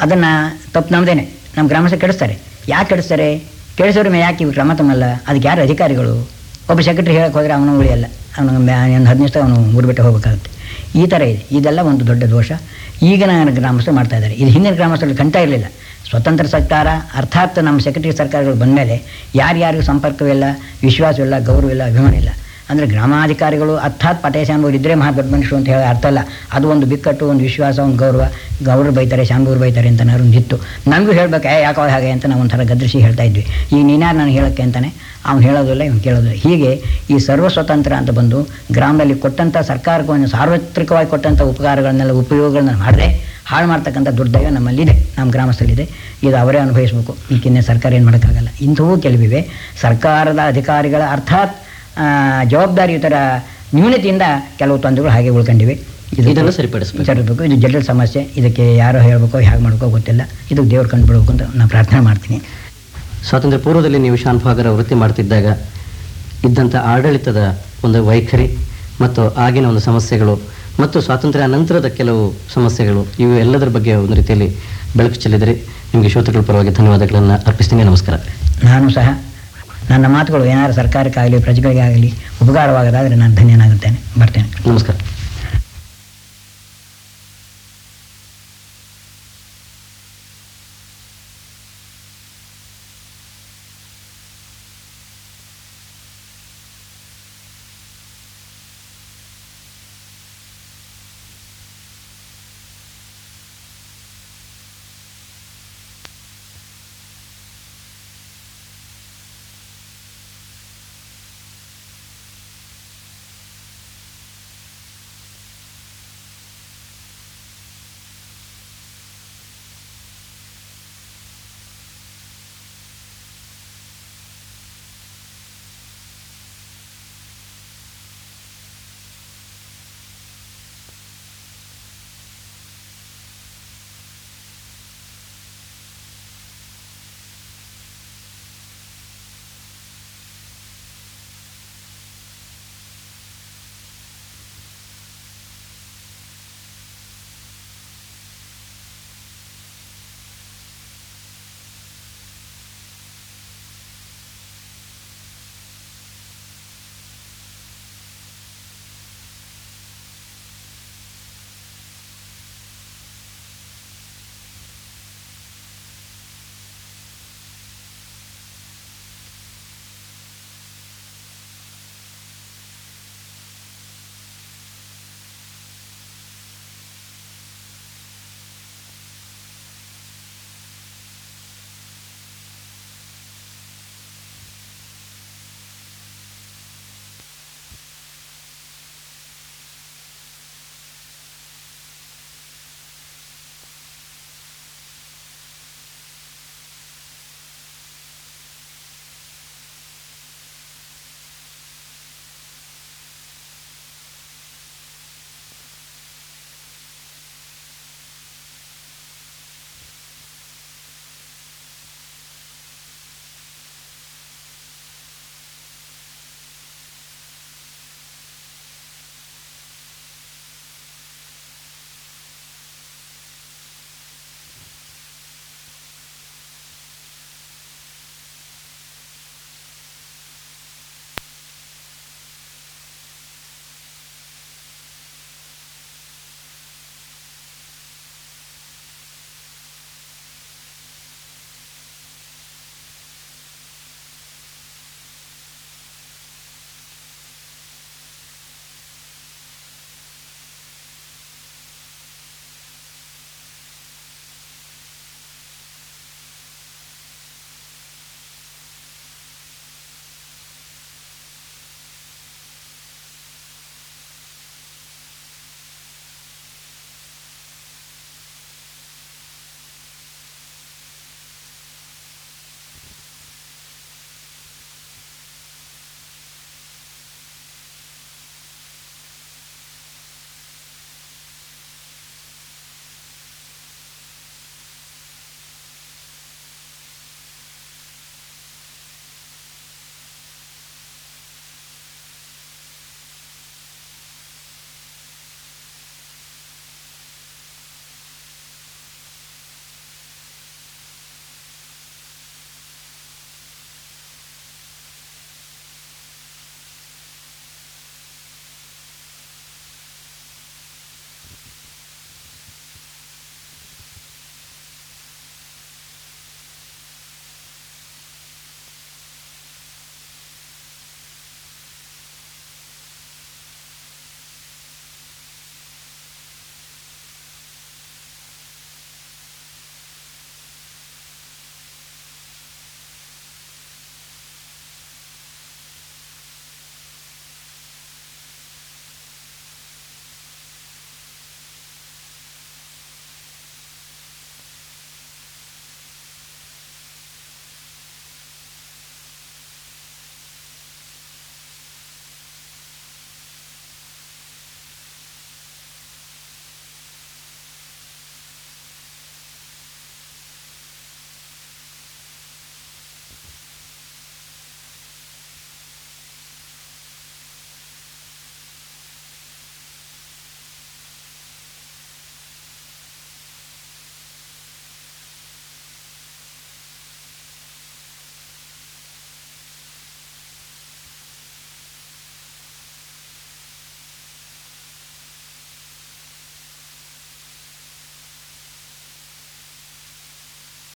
S2: ಅದನ್ನು ತಪ್ಪು ನಮ್ಮದೇನೆ ನಮ್ಮ ಗ್ರಾಮಸ್ಥರು ಕೆಡಿಸ್ತಾರೆ. ಯಾಕೆ ಕೆಡಿಸ್ತಾರೆ? ಕೆಡಿಸೋರ ಮೇಲೆ ಯಾಕೆ ಇವು ಕ್ರಮ ತಮ್ಮಲ್ಲ? ಅದಕ್ಕೆ ಯಾರು ಅಧಿಕಾರಿಗಳು? ಒಬ್ಬ ಸೆಕ್ರೆಟರಿ ಹೇಳಕ್ಕೆ ಹೋದರೆ ಅವನು ಉಳಿಯಲ್ಲ ಅವನು ಹದಿನೈದು ಅವನು ಊರು ಬಿಟ್ಟು ಹೋಗಬೇಕಾಗುತ್ತೆ. ಈ ಥರ ಇದೆ. ಇದೆಲ್ಲ ಒಂದು ದೊಡ್ಡ ದೋಷ. ಈಗಿನ ಗ್ರಾಮಸ್ಥರು ಮಾಡ್ತಾ ಇದ್ದಾರೆ. ಇದು ಹಿಂದಿನ ಗ್ರಾಮಸ್ಥರಲ್ಲಿ ಕಂಟ ಇರಲಿಲ್ಲ. ಸ್ವತಂತ್ರ ಸರ್ಕಾರ, ಅರ್ಥಾತ್ ನಮ್ಮ ಸೆಕ್ರೆಟರಿ ಸರ್ಕಾರಗಳು ಬಂದಮೇಲೆ ಯಾರ್ಯಾರಿಗೂ ಸಂಪರ್ಕವಿಲ್ಲ, ವಿಶ್ವಾಸವಿಲ್ಲ, ಗೌರವವಿಲ್ಲ ಅಭಿಮಾನ ಇಲ್ಲ ಅಂದರೆ ಗ್ರಾಮಾಧಿಕಾರಿಗಳು ಅರ್ಥಾತ್ ಪಟೇ ಶಾಂಬೂರು ಇದ್ದರೆ ಮಹಾ ಮನುಷ್ಯರು ಅಂತ ಹೇಳಿ ಅರ್ಥ ಅಲ್ಲ ಅದು ಒಂದು ಬಿಕ್ಕಟ್ಟು, ಒಂದು ವಿಶ್ವಾಸ, ಒಂದು ಗೌರವ. ಗೌರವ ಬೈತಾರೆ ಶಾಂಬೂರು ಬೈತಾರೆ ಅಂತ ನಾನು ಇತ್ತು ನಮಗೂ ಹೇಳಬೇಕು, ಏ, ಯಾಕೋ ಹಾಗೆ? ಅಂತ ನಾವು ಒಂಥರ ಗದರಿಸಿ ಹೇಳ್ತಾ ಇದ್ವಿ. ಈ ನೀನಾರು ನಾನು ಹೇಳೋಕ್ಕೆ ಅಂತಾನೆ, ಅವ್ನು ಹೇಳೋದಿಲ್ಲ ಇವ್ನು ಕೇಳೋದಿಲ್ಲ ಹೀಗೆ ಈ ಸರ್ವ ಸ್ವತಂತ್ರ ಅಂತ ಬಂದು ಗ್ರಾಮದಲ್ಲಿ ಕೊಟ್ಟಂಥ ಸರ್ಕಾರಕ್ಕೆ ಸಾರ್ವತ್ರಿಕವಾಗಿ ಕೊಟ್ಟಂಥ ಉಪಕಾರಗಳನ್ನೆಲ್ಲ ಉಪಯೋಗಗಳನ್ನ ಮಾಡದೆ ಹಾಳು ಮಾಡ್ತಕ್ಕಂಥ ದುರ್ದೈವ ನಮ್ಮಲ್ಲಿದೆ, ನಮ್ಮ ಗ್ರಾಮಸ್ಥಲ್ಲಿದೆ. ಇದು ಅವರೇ ಅನುಭವಿಸಬೇಕು. ಈಗಿನ ಸರ್ಕಾರ ಏನು ಮಾಡೋಕ್ಕಾಗಲ್ಲ. ಇಂಥವೂ ಕೆಲವಿವೆ ಸರ್ಕಾರದ ಅಧಿಕಾರಿಗಳ ಅರ್ಥಾತ್ ಜವಾಬ್ದಾರಿಯುತರ ನ್ಯೂನತೆಯಿಂದ ಕೆಲವು ತೊಂದರೆಗಳು ಹಾಗೆ ಉಳ್ಕೊಂಡಿವೆ. ಇದು
S1: ಇದನ್ನು ಸರಿಪಡಿಸಬೇಕು.
S2: ಸರಿಬೇಕು ಇದು ಜನರ ಸಮಸ್ಯೆ. ಇದಕ್ಕೆ ಯಾರು ಹೇಳಬೇಕು ಹೇಗೆ ಮಾಡಬೇಕು ಗೊತ್ತಿಲ್ಲ. ಇದು ದೇವ್ರು ಕಂಡುಬಿಡ್ಬೇಕು ಅಂತ ನಾನು ಪ್ರಾರ್ಥನೆ ಮಾಡ್ತೀನಿ.
S1: ಸ್ವಾತಂತ್ರ್ಯ ಪೂರ್ವದಲ್ಲಿ ನೀವು ಶಾನ್ ಭಾಗರ ವೃತ್ತಿ ಮಾಡ್ತಿದ್ದಾಗ ಇದ್ದಂಥ ಆಡಳಿತದ ಒಂದು ವೈಖರಿ ಮತ್ತು ಆಗಿನ ಒಂದು ಸಮಸ್ಯೆಗಳು ಮತ್ತು ಸ್ವಾತಂತ್ರ್ಯ ನಂತರದ ಕೆಲವು ಸಮಸ್ಯೆಗಳು ಇವು ಎಲ್ಲದರ ಬಗ್ಗೆ ಒಂದು ರೀತಿಯಲ್ಲಿ ಬೆಳಕು ಚೆಲ್ಲಿದರೆ ನಿಮಗೆ ಶ್ರೋತೃಗಳ ಪರವಾಗಿ ಧನ್ಯವಾದಗಳನ್ನು ಅರ್ಪಿಸ್ತೀನಿ. ನಮಸ್ಕಾರ.
S2: ನಾನು ಸಹ ನನ್ನ ಮಾತುಗಳು ಏನಾದರೂ ಸರ್ಕಾರಕ್ಕಾಗಲಿ ಪ್ರಜೆಗಳಿಗಾಗಲಿ ಉಪಕಾರವಾಗದಾದರೆ ನಾನು ಧನ್ಯನಾಗುತ್ತೇನೆ ಬರ್ತೇನೆ.
S1: ನಮಸ್ಕಾರ.